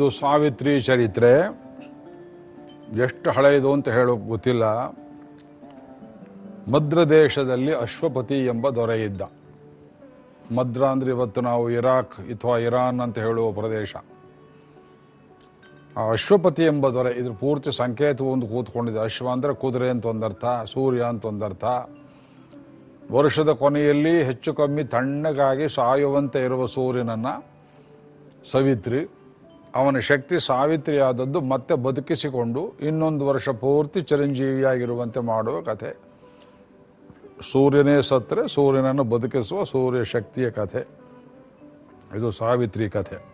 ಇದು ಸಾವಿತ್ರಿ ಚರಿತ್ರೆ. ಎಷ್ಟು ಹಳೆಯದು ಅಂತ ಹೇಳೋಕೆ ಗೊತ್ತಿಲ್ಲ. ಮದ್ರ ದೇಶದಲ್ಲಿ ಅಶ್ವಪತಿ ಎಂಬ ದೊರೆ ಇದ್ದ. ಮದ್ರ ಅಂದ್ರೆ ಇವತ್ತು ನಾವು ಇರಾಕ್ ಅಥವಾ ಇರಾನ್ ಅಂತ ಹೇಳುವ ಪ್ರದೇಶ. ಆ ಅಶ್ವಪತಿ ಎಂಬ ದೊರೆ ಇದ್ರ ಪೂರ್ತಿ ಸಂಕೇತ ಒಂದು ಕೂತ್ಕೊಂಡಿದೆ. ಅಶ್ವ ಅಂದ್ರೆ ಕುದುರೆ ಅಂತ ಒಂದರ್ಥ, ಸೂರ್ಯ ಅಂತ ಒಂದರ್ಥ. ವರ್ಷದ ಕೊನೆಯಲ್ಲಿ ಹೆಚ್ಚು ಕಮ್ಮಿ ತಣ್ಣಗಾಗಿ ಸಾಯುವಂತೆ ಇರುವ ಸೂರ್ಯನನ್ನ ಸವಿತ್ರಿ. ಅವನ ಶಕ್ತಿ ಸಾವಿತ್ರಿಯಾದದ್ದು ಮತ್ತೆ ಬದುಕಿಸಿಕೊಂಡು ಇನ್ನೊಂದು ವರ್ಷ ಪೂರ್ತಿ ಚಿರಂಜೀವಿಯಾಗಿರುವಂತೆ ಮಾಡುವ ಕಥೆ. ಸೂರ್ಯನೇ ಸತ್ತರೆ ಸೂರ್ಯನನ್ನು ಬದುಕಿಸುವ ಸೂರ್ಯ ಶಕ್ತಿಯ ಕಥೆ. ಇದು ಸಾವಿತ್ರಿ ಕಥೆ.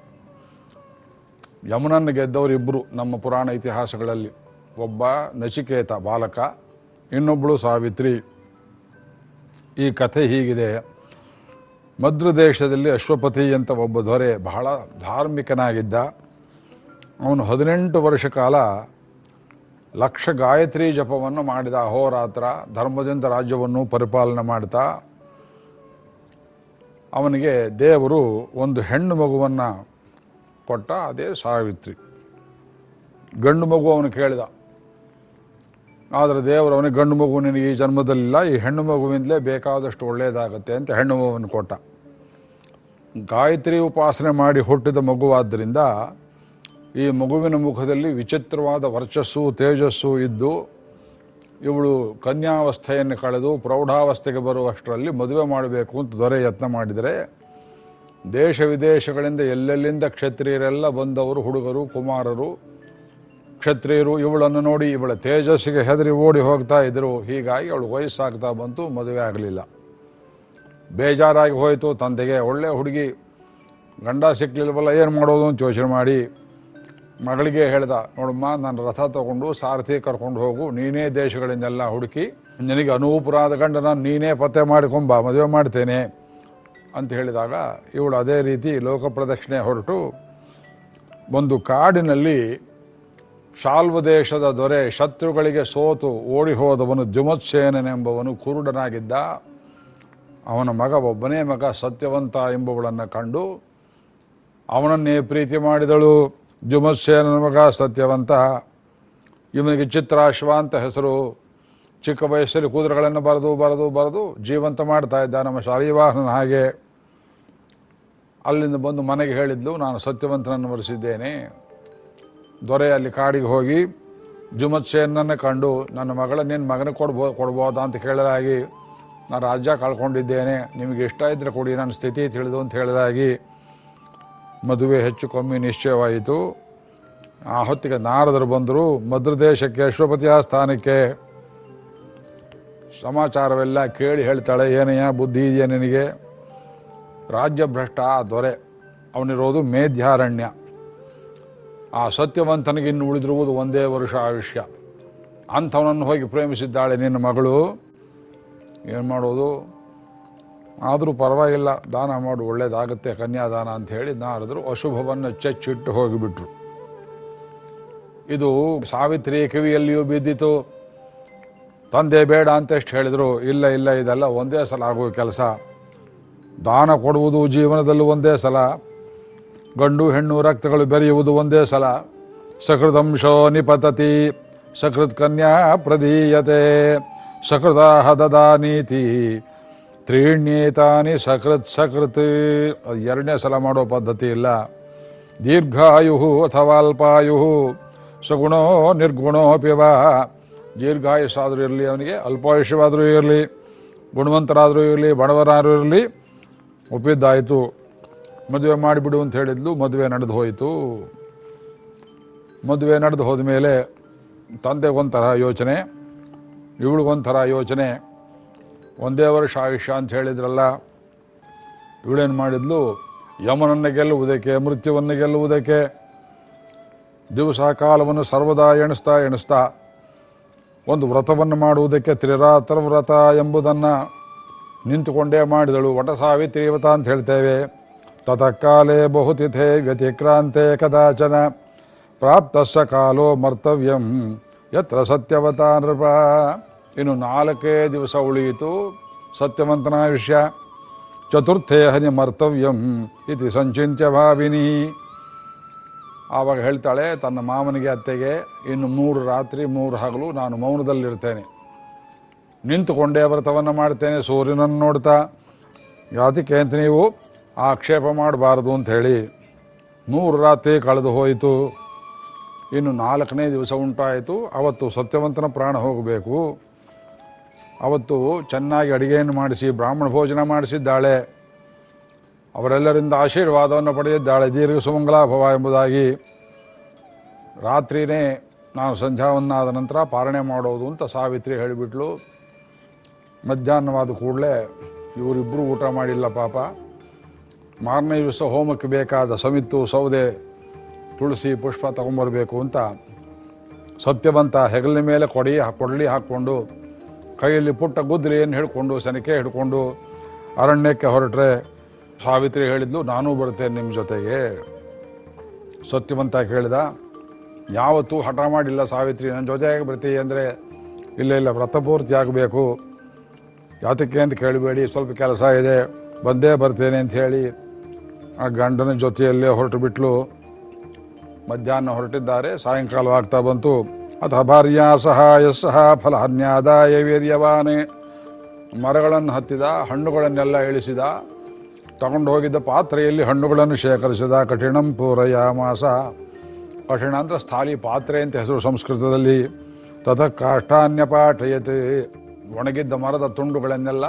ಯಮುನನ್ನು ಗೆದ್ದವರಿಬ್ಬರು ನಮ್ಮ ಪುರಾಣ ಇತಿಹಾಸಗಳಲ್ಲಿ. ಒಬ್ಬ ನಚಿಕೇತ ಬಾಲಕ ಇನ್ನೊಬ್ಬಳು ಸಾವಿತ್ರಿ. ಈ ಕಥೆ ಹೀಗಿದೆ. ಮದ್ರ ದೇಶದಲ್ಲಿ ಅಶ್ವಪತಿ ಅಂತ ಒಬ್ಬ ದೊರೆ ಬಹಳ ಧಾರ್ಮಿಕನಾಗಿದ್ದ. ಅವನು ಹದಿನೆಂಟು ವರ್ಷ ಕಾಲ ಲಕ್ಷ ಗಾಯತ್ರಿ ಜಪವನ್ನು ಮಾಡಿದ ಅಹೋರಾತ್ರ, ಧರ್ಮದಿಂದ ರಾಜ್ಯವನ್ನು ಪರಿಪಾಲನೆ ಮಾಡ್ತಾ, ಅವನಿಗೆ ದೇವರು ಒಂದು ಹೆಣ್ಣು ಮಗುವನ್ನು ಕೊಟ್ಟ ಅದೇ ಸಾವಿತ್ರಿ. ಗಂಡು ಮಗು ಅವನು ಕೇಳಿದ. ಆದರೆ ದೇವರು ಅವನಿಗೆ, ಗಂಡು ಮಗು ನಿನಗೆ ಈ ಜನ್ಮದಲ್ಲಿಲ್ಲ, ಈ ಹೆಣ್ಣು ಮಗುವಿಂದಲೇ ಬೇಕಾದಷ್ಟು ಒಳ್ಳೆಯದಾಗತ್ತೆ ಅಂತ ಹೆಣ್ಣು ಮಗುವನ್ನು ಕೊಟ್ಟ. ಗಾಯತ್ರಿ ಉಪಾಸನೆ ಮಾಡಿ ಹುಟ್ಟಿದ ಮಗುವಾದ್ದರಿಂದ ಈ ಮಗುವಿನ ಮುಖದಲ್ಲಿ ವಿಚಿತ್ರವಾದ ವರ್ಚಸ್ಸು, ತೇಜಸ್ಸು ಇದ್ದು, ಇವಳು ಕನ್ಯಾವಸ್ಥೆಯನ್ನು ಕಳೆದು ಪ್ರೌಢಾವಸ್ಥೆಗೆ ಬರುವಷ್ಟರಲ್ಲಿ ಮದುವೆ ಮಾಡಬೇಕು ಅಂತ ದೊರೆ ಯತ್ನ ಮಾಡಿದರೆ, ದೇಶ ವಿದೇಶಗಳಿಂದ ಎಲ್ಲೆಲ್ಲಿಂದ ಕ್ಷತ್ರಿಯರೆಲ್ಲ ಬಂದವರು, ಹುಡುಗರು, ಕುಮಾರರು, ಕ್ಷತ್ರಿಯರು ಇವಳನ್ನು ನೋಡಿ ಇವಳ ತೇಜಸ್ಸಿಗೆ ಹೆದರಿ ಓಡಿ ಹೋಗ್ತಾ ಇದ್ದರು ಹೀಗಾಗಿ ಅವಳು ವಯಸ್ಸಾಗ್ತಾ ಬಂತು, ಮದುವೆ ಆಗಲಿಲ್ಲ. ಬೇಜಾರಾಗಿ ಹೋಯಿತು, ತಂದೆಗೆ ಒಳ್ಳೆ ಹುಡುಗಿ, ಗಂಡ ಸಿಕ್ಕಲಿಲ್ವಲ್ಲ ಏನು ಮಾಡೋದು ಅಂತ ಯೋಚನೆ ಮಾಡಿ ಮಗಳಿಗೆ ಹೇಳ್ದ, ನೋಡಮ್ಮ, ನಾನು ರಥ ತಗೊಂಡು ಸಾರಥಿ ಕರ್ಕೊಂಡು ಹೋಗು, ನೀನೇ ದೇಶಗಳಿಂದೆಲ್ಲ ಹುಡುಕಿ, ನಿನಗೆ ಅನೂಪುರಾದ ಗಂಡನ ನೀನೇ ಪತ್ತೆ ಮಾಡಿಕೊಂಬ, ಮದುವೆ ಮಾಡ್ತೇನೆ ಅಂತ ಹೇಳಿದಾಗ, ಇವಳು ಅದೇ ರೀತಿ ಲೋಕ ಪ್ರದಕ್ಷಿಣೆ ಹೊರಟು, ಒಂದು ಕಾಡಿನಲ್ಲಿ ಶಾಲ್ವ ದೇಶದ ದೊರೆ ಶತ್ರುಗಳಿಗೆ ಸೋತು ಓಡಿ ಹೋದವನು ಜುಮತ್ಸೇನನೆಂಬವನು ಕುರುಡನಾಗಿದ್ದ. ಅವನ ಮಗ ಒಬ್ಬನೇ ಮಗ ಸತ್ಯವಂತ ಎಂಬುವಳನ್ನು ಕಂಡು ಅವನನ್ನೇ ಪ್ರೀತಿ ಮಾಡಿದಳು. ಜುಮತ್ಸೇನನ ಮಗ ಸತ್ಯವಂತ ಇವನಿಗೆ ಚಿತ್ರಾಶ್ವ ಅಂತ ಹೆಸರು. ಚಿಕ್ಕ ವಯಸ್ಸಲ್ಲಿ ಕೂದಲುಗಳನ್ನು ಬರೆದು ಬರೆದು ಬರೆದು ಜೀವಂತ ಮಾಡ್ತಾ ಇದ್ದ ನಮ್ಮ ಶಾಲಿವಾಹನ ಹಾಗೆ. ಅಲ್ಲಿಂದ ಬಂದು ಮನೆಗೆ ಹೇಳಿದ್ಲು, ನಾನು ಸತ್ಯವಂತನನ್ನು ಬರೆಸಿದ್ದೇನೆ ದೊರೆ ಅಲ್ಲಿ ಕಾಡಿಗೆ ಹೋಗಿ ಜುಮತ್ಸೇನನ್ನು ಕಂಡು, ನನ್ನ ಮಗಳ ನಿನ್ನ ಮಗನಿಗೆ ಕೊಡ್ಬೋ, ಕೊಡ್ಬೋದಾ? ಅಂತ ಕೇಳಿದಾಗಿ ನಾನು ರಾಜ್ಯ ಕಳ್ಕೊಂಡಿದ್ದೇನೆ, ನಿಮಗೆ ಇಷ್ಟ ಇದ್ದರೆ ಕೊಡಿ, ನನ್ನ ಸ್ಥಿತಿ ತಿಳಿದು, ಅಂತ ಹೇಳಿದಾಗಿ ಮದುವೆ ಹೆಚ್ಚು ಕಮ್ಮಿ ನಿಶ್ಚಯವಾಯಿತು. ಆ ಹೊತ್ತಿಗೆ ನಾರದರು ಬಂದರು, ಮದ್ರ ದೇಶಕ್ಕೆ, ಅಶ್ವಪತಿಯ ಸ್ಥಾನಕ್ಕೆ. ಸಮಾಚಾರವೆಲ್ಲ ಕೇಳಿ ಹೇಳ್ತಾಳೆ ಏನಯ್ಯ ಬುದ್ಧಿ ಇದೆಯಾ ನಿನಗೆ? ರಾಜ್ಯ ಭ್ರಷ್ಟ ಆ ದೊರೆ, ಅವನಿರೋದು ಮೇಧ್ಯಾರಣ್ಯ. ಆ ಸತ್ಯವಂತನಿಗೆ ಇನ್ನು ಉಳಿದಿರುವುದು ಒಂದೇ ವರ್ಷ ಆಯುಷ್ಯ. ಅಂಥವನನ್ನು ಹೋಗಿ ಪ್ರೇಮಿಸಿದ್ದಾಳೆ ನಿನ್ನ ಮಗಳು. ಏನು ಮಾಡೋದು? ಆದರೂ ಪರವಾಗಿಲ್ಲ, ದಾನ ಮಾಡು, ಒಳ್ಳೇದಾಗುತ್ತೆ, ಕನ್ಯಾದಾನ ಅಂತ ಹೇಳಿ ನಾರದರು ಅಶುಭವನ್ನು ಚಚ್ಚಿಟ್ಟು ಹೋಗಿಬಿಟ್ರು. ಇದು ಸಾವಿತ್ರಿ ಕಿವಿಯಲ್ಲಿಯೂ ಬಿದ್ದಿತು. ತಂದೆ ಬೇಡ ಅಂತ ಎಷ್ಟು ಹೇಳಿದ್ರು, ಇಲ್ಲ ಇಲ್ಲ, ಇದೆಲ್ಲ ಒಂದೇ ಸಲ ಆಗುವ ಕೆಲಸ. ದಾನ ಕೊಡುವುದು ಜೀವನದಲ್ಲೂ ಒಂದೇ ಸಲ. ಗಂಡು, ಹೆಣ್ಣು, ರಕ್ತಗಳು ಬೆರೆಯುವುದು ಒಂದೇ ಸಲ. ಸಕೃದಂಶೋ ನಿಪತತಿ, ಸಕೃತ್ ಕನ್ಯಾ ಪ್ರದೀಯತೆ. ಸಕೃದಾಹ ದದಾನೀತಿ. ತ್ರೀಣ್ಯೇತಾನಿ ಸಕೃತ್ ಸಕೃತಿ. ಅದು ಎರಡನೇ ಸಲ ಮಾಡೋ ಪದ್ಧತಿ ಇಲ್ಲ. ದೀರ್ಘಾಯು ಅಥವಾ ಅಲ್ಪಾಯು ಸಗುಣೋ ನಿರ್ಗುಣೋ ಪಿವ ದೀರ್ಘಾಯುಷಾದರೂ ಇರಲಿ ಅವನಿಗೆ, ಅಲ್ಪಾಯುಷ್ಯವಾದರೂ ಇರಲಿ, ಗುಣವಂತರಾದರೂ ಇರಲಿ, ಬಡವರಾದರೂ ಇರಲಿ, ಒಪ್ಪಿದ್ದಾಯಿತು. ಮದುವೆ ಮಾಡಿಬಿಡು ಅಂತ ಹೇಳಿದ್ಲು, ಮದುವೆ ನಡೆದು ಹೋಯಿತು. ಮದುವೆ ನಡೆದು ಹೋದ ಮೇಲೆ ತಂದೆಗೊಂಥರ ಯೋಚನೆ, ಇವಳಿಗೊಂಥರ ಯೋಚನೆ. ಒಂದೇ ವರ್ಷ ಆಯುಷ್ಯ ಅಂತ ಹೇಳಿದ್ರಲ್ಲ, ಇವಳೇನು ಮಾಡಿದ್ಲು? ಯಮನನ್ನು ಗೆಲ್ಲುವುದಕ್ಕೆ, ಮೃತ್ಯುವನ್ನು ಗೆಲ್ಲುವುದಕ್ಕೆ, ದಿವಸ ಕಾಲವನ್ನು ಸರ್ವದಾ ಎಣಿಸ್ತಾ ಎಣಿಸ್ತಾ ಒಂದು ವ್ರತವನ್ನು ಮಾಡುವುದಕ್ಕೆ ತ್ರಿರಾತ್ರ ವ್ರತ ಎಂಬುದನ್ನು ನಿಂತುಕೊಂಡೇ ಮಾಡಿದಳು. ವಟ ಸಾವಿತ್ರಿ ವ್ರತ ಅಂತ ಹೇಳ್ತೇವೆ. ತತಃಕಾಲೇ ಬಹುತಿಥೆ ವ್ಯತಿಕ್ರಾಂತೆ ಕದಾಚನ. ಪ್ರಾಪ್ತಸ್ಸ ಕಾಲೋ ಮರ್ತವ್ಯಂ, ಯತ್ರ ಸತ್ಯವತಾ ನೃಪ ಇನ್ನು ನಾಲ್ಕೇ ದಿವಸ ಉಳಿಯಿತು. ಸತ್ಯವಂತನ ವಿಷಯ. ಚತುರ್ಥೇ ಹನಿ ಮರ್ತವ್ಯಂ ಇತಿ ಸಂಚಿತ್ಯ ಭಾವಿನಿ. ಆವಾಗ ಹೇಳ್ತಾಳೆ, ತನ್ನ ಮಾವನಿಗೆ ಅತ್ತೆಗೆ, ಇನ್ನು ಮೂರು ರಾತ್ರಿ, ಮೂರು ಹಗಲು ನಾನು ಮೌನದಲ್ಲಿರ್ತೇನೆ. ನಿಂತುಕೊಂಡೇ ವ್ರತವನ್ನು ಮಾಡ್ತೇನೆ, ಸೂರ್ಯನನ್ನು ನೋಡ್ತಾ. ಯಾತಕ್ಕೆ ಅಂತ ನೀವು ಆಕ್ಷೇಪ ಮಾಡಬಾರದು ಅಂತ ಹೇಳಿ. ಮೂರು ರಾತ್ರಿ ಕಳೆದು ಹೋಯಿತು. ಇನ್ನು ನಾಲ್ಕನೇ ದಿವಸ ಉಂಟಾಯಿತು. ಅವತ್ತು ಸತ್ಯವಂತನ ಪ್ರಾಣ ಹೋಗಬೇಕು. ಅವತ್ತು ಚೆನ್ನಾಗಿ ಅಡುಗೆಯನ್ನು ಮಾಡಿಸಿ, ಬ್ರಾಹ್ಮಣ ಭೋಜನ ಮಾಡಿಸಿದ್ದಾಳೆ. ಅವರೆಲ್ಲರಿಂದ ಆಶೀರ್ವಾದವನ್ನು ಪಡೆದಿದ್ದಾಳೆ. ದೀರ್ಘ ಸುಮಂಗಲಾಭವ ಎಂಬುದಾಗಿ. ರಾತ್ರಿನೇ ನಾನು ಸಂಧ್ಯಾವನ್ನಾದ ನಂತರ ಪಾರಣೆ ಮಾಡೋದು ಅಂತ ಸಾವಿತ್ರಿ ಹೇಳಿಬಿಟ್ಲು. ಮಧ್ಯಾಹ್ನವಾದ ಕೂಡಲೇ ಇವರಿಬ್ಬರು ಊಟ ಮಾಡಿಲ್ಲ ಪಾಪ. ಮಾರನೇ ದಿವಸ ಹೋಮಕ್ಕೆ ಬೇಕಾದ ಸಮಿತ್ತು, ಸೌದೆ, ತುಳಸಿ, ಪುಷ್ಪ ತಗೊಂಬರ್ಬೇಕು ಅಂತ ಸತ್ಯವಂತ ಹೆಗಲಿನ ಮೇಲೆ ಕೊಡಿ, ಕೊಡಲಿ ಹಾಕ್ಕೊಂಡು ಕೈಯಲ್ಲಿ ಪುಟ್ಟ ಏನು ಹಿಡ್ಕೊಂಡು, ಸನಿಕೆ ಹಿಡ್ಕೊಂಡು ಅರಣ್ಯಕ್ಕೆ ಹೊರಟ್ರೆ ಸಾವಿತ್ರಿ ಹೇಳಿದ್ಲು, ನಾನೂ ಬರ್ತೇನೆ ನಿಮ್ಮ ಜೊತೆಗೆ. ಸತ್ಯವಂತ ಕೇಳಿದ, ಯಾವತ್ತೂ ಹಠ ಮಾಡಿಲ್ಲ ಸಾವಿತ್ರಿ ನನ್ನ ಜೊತೆಗೆ ಬರ್ತೀವಿ ಅಂದರೆ, ಇಲ್ಲ ಇಲ್ಲ ವ್ರತಪೂರ್ತಿ ಆಗಬೇಕು. ಯಾತಕ್ಕೆ ಅಂತ ಕೇಳಬೇಡಿ, ಸ್ವಲ್ಪ ಕೆಲಸ ಇದೆ, ಬಂದೇ ಬರ್ತೇನೆ ಅಂತ ಹೇಳಿ ಆ ಗಂಡನ ಜೊತೆಯಲ್ಲೇ ಹೊರಟು ಬಿಟ್ಲು. ಮಧ್ಯಾಹ್ನ ಹೊರಟಿದ್ದಾರೆ ಸಾಯಂಕಾಲವಾಗ್ತಾ ಬಂತು. ಅಥ ಭಾರ್ಯ ಸಹಾಯ ಸಹ ಫಲಹನ್ಯಾದಾಯ ವೀರ್ಯವಾನೆ. ಮರಗಳನ್ನು ಹತ್ತಿದ, ಹಣ್ಣುಗಳನ್ನೆಲ್ಲ ಇಳಿಸಿದ ತಗೊಂಡು ಹೋಗಿದ್ದ ಪಾತ್ರೆಯಲ್ಲಿ ಹಣ್ಣುಗಳನ್ನು ಶೇಖರಿಸಿದ, ಕಠಿಣಂ ಪೂರಯಾಮಾಸ. ಕಠಿಣ ಅಂದರೆ ಸ್ಥಾಲಿ ಪಾತ್ರೆ ಅಂತ ಹೆಸರು ಸಂಸ್ಕೃತದಲ್ಲಿ. ತದ ಕಾಷ್ಟಾನ್ಯ ಪಾಠಯತೆ. ಒಣಗಿದ್ದ ಮರದ ತುಂಡುಗಳನ್ನೆಲ್ಲ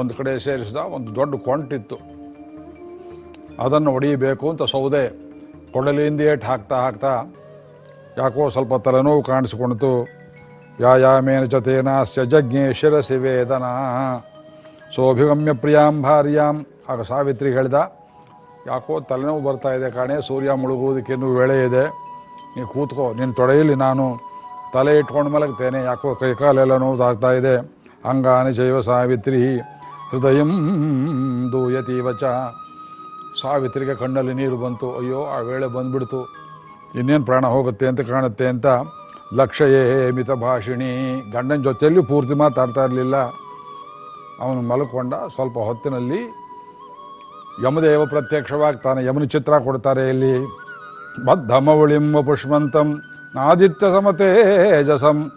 ಒಂದು ಕಡೆ ಸೇರಿಸಿದ, ಒಂದು ದೊಡ್ಡ ಕೊಂಟಿತ್ತು. ಅದನ್ನು ಒಡೆಯಬೇಕು ಅಂತ ಸೌದೆ ಕೊಡಲಿಯಿಂದ ಏಟು ಹಾಕ್ತಾ ಹಾಕ್ತಾ ಯಾಕೋ ಸ್ವಲ್ಪ ತಲೆನೋವು ಕಾಣಿಸಿಕೊಂಡಿತು ವ್ಯಾಯಾಮೇನ ಜತೇನ ಜಜ್ಞೆ ಶಿರಸಿ ವೇದನ. ಸೋಭಿಗಮ್ಯ ಪ್ರಿಯಾಂ ಭಾರ್ಯಾಂ. ಆಗ ಸಾವಿತ್ರಿ ಹೇಳಿದ, ಯಾಕೋ ತಲೆನೋವು ಬರ್ತಾ ಇದೆ ಕಾಣೆ, ಸೂರ್ಯ ಮುಳುಗುವುದಕ್ಕಿನ್ನೂ ವೇಳೆ ಇದೆ. ನೀ ಕೂತ್ಕೋ ನಿನ್ನ ತೊಡೆಯಲ್ಲಿ ನಾನು ತಲೆ ಇಟ್ಕೊಂಡು ಮಲಗ್ತೇನೆ. ಯಾಕೋ ಕೈಕಾಲೆಲ್ಲ ನೋವುದಾಗ್ತಾ ಇದೆ. ಅಂಗಾನಿ ಜೈವ ಸಾವಿತ್ರಿ. ಹೃದಯ ದೂಯತಿ ವಚ ಸಾವಿತ್ರಿಗೆ ಕಣ್ಣಲ್ಲಿ ನೀರು ಬಂತು. ಅಯ್ಯೋ, ಆ ವೇಳೆ ಬಂದ್ಬಿಡ್ತು. ಇನ್ನೇನು ಪ್ರಾಣ ಹೋಗುತ್ತೆ ಅಂತ ಕಾಣುತ್ತೆ ಅಂತ ಲಕ್ಷಯೇ ಮಿತ ಭಾಷಿಣಿ. ಗಂಡನ ಜೊತೆಯಲ್ಲಿ ಪೂರ್ತಿ ಮಾತಾಡ್ತಾ ಇರಲಿಲ್ಲ. ಅವನು ಮಲ್ಕೊಂಡ ಸ್ವಲ್ಪ ಹೊತ್ತಿನಲ್ಲಿ ಯಮದೇವ ಪ್ರತ್ಯಕ್ಷವಾಗ್ತಾನೆ, ಯಮನ ಚಿತ್ರ ಕೊಡ್ತಾರೆ ಇಲ್ಲಿ. ಬದ್ಧಮವಳಿಂಬ ಪುಷ್ಮಂತಂ, ನಾದಿತ್ಯ ಸಮತೇಜಸಂ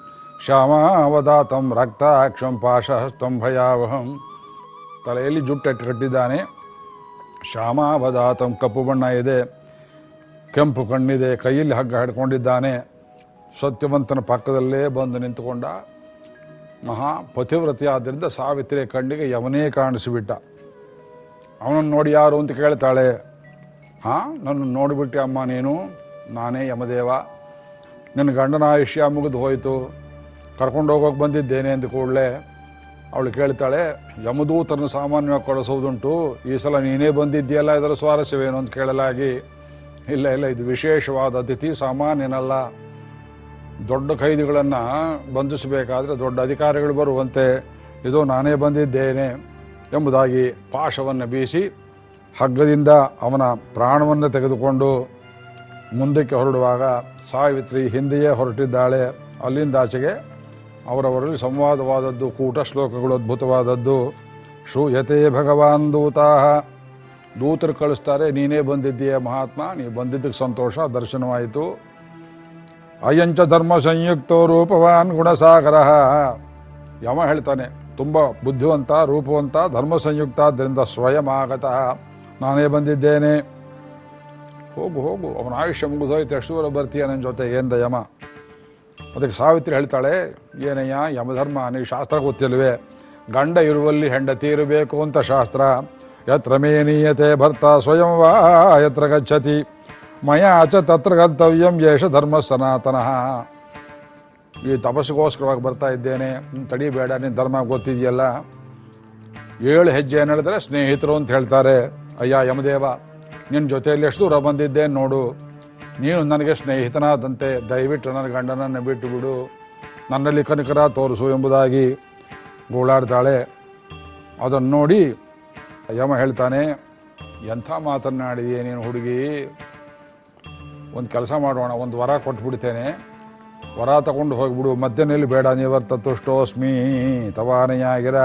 ಶ್ಯಾಮಾವದಾತಂ ರಕ್ತಾಕ್ಷಂ, ಪಾಶಹಸ್ತಂ, ಭಯಾವಹಂ. ತಲೆಯಲ್ಲಿ ಜುಟ್ಟೆಟ್ಟು ಕಟ್ಟಿದ್ದಾನೆ. ಶ್ಯಾಮಾವದಾತಂ ಕಪ್ಪು ಬಣ್ಣ ಇದೆ. ಕೆಂಪು ಕಣ್ಣಿದೆ, ಕೈಯಲ್ಲಿ ಹಗ್ಗ ಹಿಡ್ಕೊಂಡಿದ್ದಾನೆ. ಸತ್ಯವಂತನ ಪಕ್ಕದಲ್ಲೇ ಬಂದು ನಿಂತುಕೊಂಡ ಮಹಾ ಪತಿವ್ರತಿ ಆದ್ದರಿಂದ ಸಾವಿತ್ರಿ ಕಣ್ಣಿಗೆ ಯವನೇ ಕಾಣಿಸಿಬಿಟ್ಟ. ಅವನನ್ನು ನೋಡಿ ಯಾರು ಅಂತ ಕೇಳ್ತಾಳೆ. ಹಾಂ ನನ್ನ ನೋಡಿಬಿಟ್ಟೆ ಅಮ್ಮ ನೀನು. ನಾನೇ ಯಮದೇವ. ನಿನ್ನ ಗಂಡನ ಆಯುಷ್ಯ ಮುಗಿದು ಹೋಯಿತು. ಕರ್ಕೊಂಡು ಹೋಗೋಕೆ ಬಂದಿದ್ದೇನೆ ಅಂದ ಕೂಡಲೇ ಅವಳು ಕೇಳ್ತಾಳೆ, ಯಮದೂತರನ್ನು ಸಾಮಾನ್ಯವಾಗಿ ಕೊಡಿಸೋದುಂಟು ಈ ಸಲ ನೀನೇ ಬಂದಿದ್ದೀಯಲ್ಲ, ಇದರ ಸ್ವಾರಸ್ಯವೇನು ಅಂತ ಕೇಳಲಾಗಿ. ಇಲ್ಲ ಇಲ್ಲ, ಇದು ವಿಶೇಷವಾದ ಅತಿಥಿ ಸಾಮಾನ್ಯನಲ್ಲ. ದೊಡ್ಡ ಖೈದಿಗಳನ್ನು ಬಂಧಿಸಬೇಕಾದ್ರೆ ದೊಡ್ಡ ಅಧಿಕಾರಿಗಳು ಬರುವಂತೆ ಇದು ನಾನೇ ಬಂದಿದ್ದೇನೆ ಎಂಬುದಾಗಿ ಪಾಶವನ್ನು ಬೀಸಿ ಹಗ್ಗದಿಂದ ಅವನ ಪ್ರಾಣವನ್ನು ತೆಗೆದುಕೊಂಡು ಮುಂದಕ್ಕೆ ಹೊರಡುವಾಗ ಸಾವಿತ್ರಿ ಹಿಂದೆಯೇ ಹೊರಟಿದ್ದಾಳೆ. ಅಲ್ಲಿಂದಾಚೆಗೆ ಅವರವರಲ್ಲಿ ಸಂವಾದವಾದದ್ದು, ಕೂಟ ಶ್ಲೋಕಗಳು ಅದ್ಭುತವಾದದ್ದು. ಶೂಯತೆ ಭಗವಾನ್ ದೂತಾ. ದೂತರು ಕಳಿಸ್ತಾರೆ, ನೀನೇ ಬಂದಿದ್ದೀಯ ಮಹಾತ್ಮ, ನೀ ಬಂದಿದ್ದಕ್ಕೆ ಸಂತೋಷ, ದರ್ಶನವಾಯಿತು. ಅಯಂಚ ಧರ್ಮ ಸಂಯುಕ್ತೋ ರೂಪವಾನ್ ಗುಣಸಾಗರ. ಯಮ ಹೇಳ್ತಾನೆ, ತುಂಬ ಬುದ್ಧಿವಂತ, ರೂಪವಂತ, ಧರ್ಮ ಸಂಯುಕ್ತ ಆದ್ದರಿಂದ ಸ್ವಯಂ ಆಗತಃ. ನಾನೇ ಬಂದಿದ್ದೇನೆ. ಹೋಗು ಹೋಗು, ಅವನ ಆಯುಷ್ಯ ಮುಗಿದೋಯ್ತು, ಎಷ್ಟು ದೂರ ಬರ್ತೀಯ ನನ್ನ ಜೊತೆ ಎಂದ ಯಮ ಅದಕ್ಕೆ ಸಾವಿತ್ರಿ ಹೇಳ್ತಾಳೆ, ಏನಯ್ಯ, ಯಮಧರ್ಮ ನೀವು ಶಾಸ್ತ್ರ ಗೊತ್ತಿಲ್ವೇ? ಗಂಡ ಇರುವಲ್ಲಿ ಹೆಂಡತಿ ಇರಬೇಕು ಅಂತ ಶಾಸ್ತ್ರ. ಯತ್ರ ಮೇನೀಯತೆ ಭರ್ತ ಸ್ವಯಂ ವಾ ಯತ್ರ ಗಚ್ಚತಿ ಮಯ ಚ ತತ್ರ ಗಂತವ್ಯಂ ಯೇಷ ಧರ್ಮ ಸನಾತನಃ ಈ ತಪಸ್ಸಿಗೋಸ್ಕರವಾಗಿ ಬರ್ತಾ ಇದ್ದೇನೆ ತಡಿ ತಡಿಬೇಡ ನಿನ್ನ ಧರ್ಮ ಗೊತ್ತಿದೆಯಲ್ಲ? ಏಳು ಹೆಜ್ಜೆ ನಡೆದರೆ ಸ್ನೇಹಿತರು ಅಂತ ಹೇಳ್ತಾರೆ, ಅಯ್ಯ ಯಮದೇವ ನಿನ್ನ ಜೊತೆಯಲ್ಲಿ ಎಷ್ಟು ದೂರ ಬಂದಿದ್ದೇನೆ ನೋಡು. ನೀನು ನನಗೆ ಸ್ನೇಹಿತನಾದಂತೆ, ದಯವಿಟ್ಟು ನನ್ನ ಗಂಡನನ್ನು ಬಿಟ್ಟು ಬಿಡು ನನ್ನಲ್ಲಿ ಕನಕರ ತೋರಿಸು ಎಂಬುದಾಗಿ ಗೋಳಾಡ್ತಾಳೆ. ಅದನ್ನು ನೋಡಿ ಯಮ ಹೇಳ್ತಾನೆ, ಎಂಥ ಮಾತನ್ನಾಡಿದೆಯೇ ನೀನು ಹುಡುಗಿ? ಒಂದು ಕೆಲಸ ಮಾಡೋಣ, ಒಂದು ವರ ಕೊಟ್ಬಿಡ್ತೇನೆ. ವರ ತಗೊಂಡು ಹೋಗ್ಬಿಡು ಮಧ್ಯನಲ್ಲಿ ಬೇಡ ನಿವರ್ತ ತುಷ್ಟೋಸ್ಮಿ ತವಾನೆಯಾಗಿರ,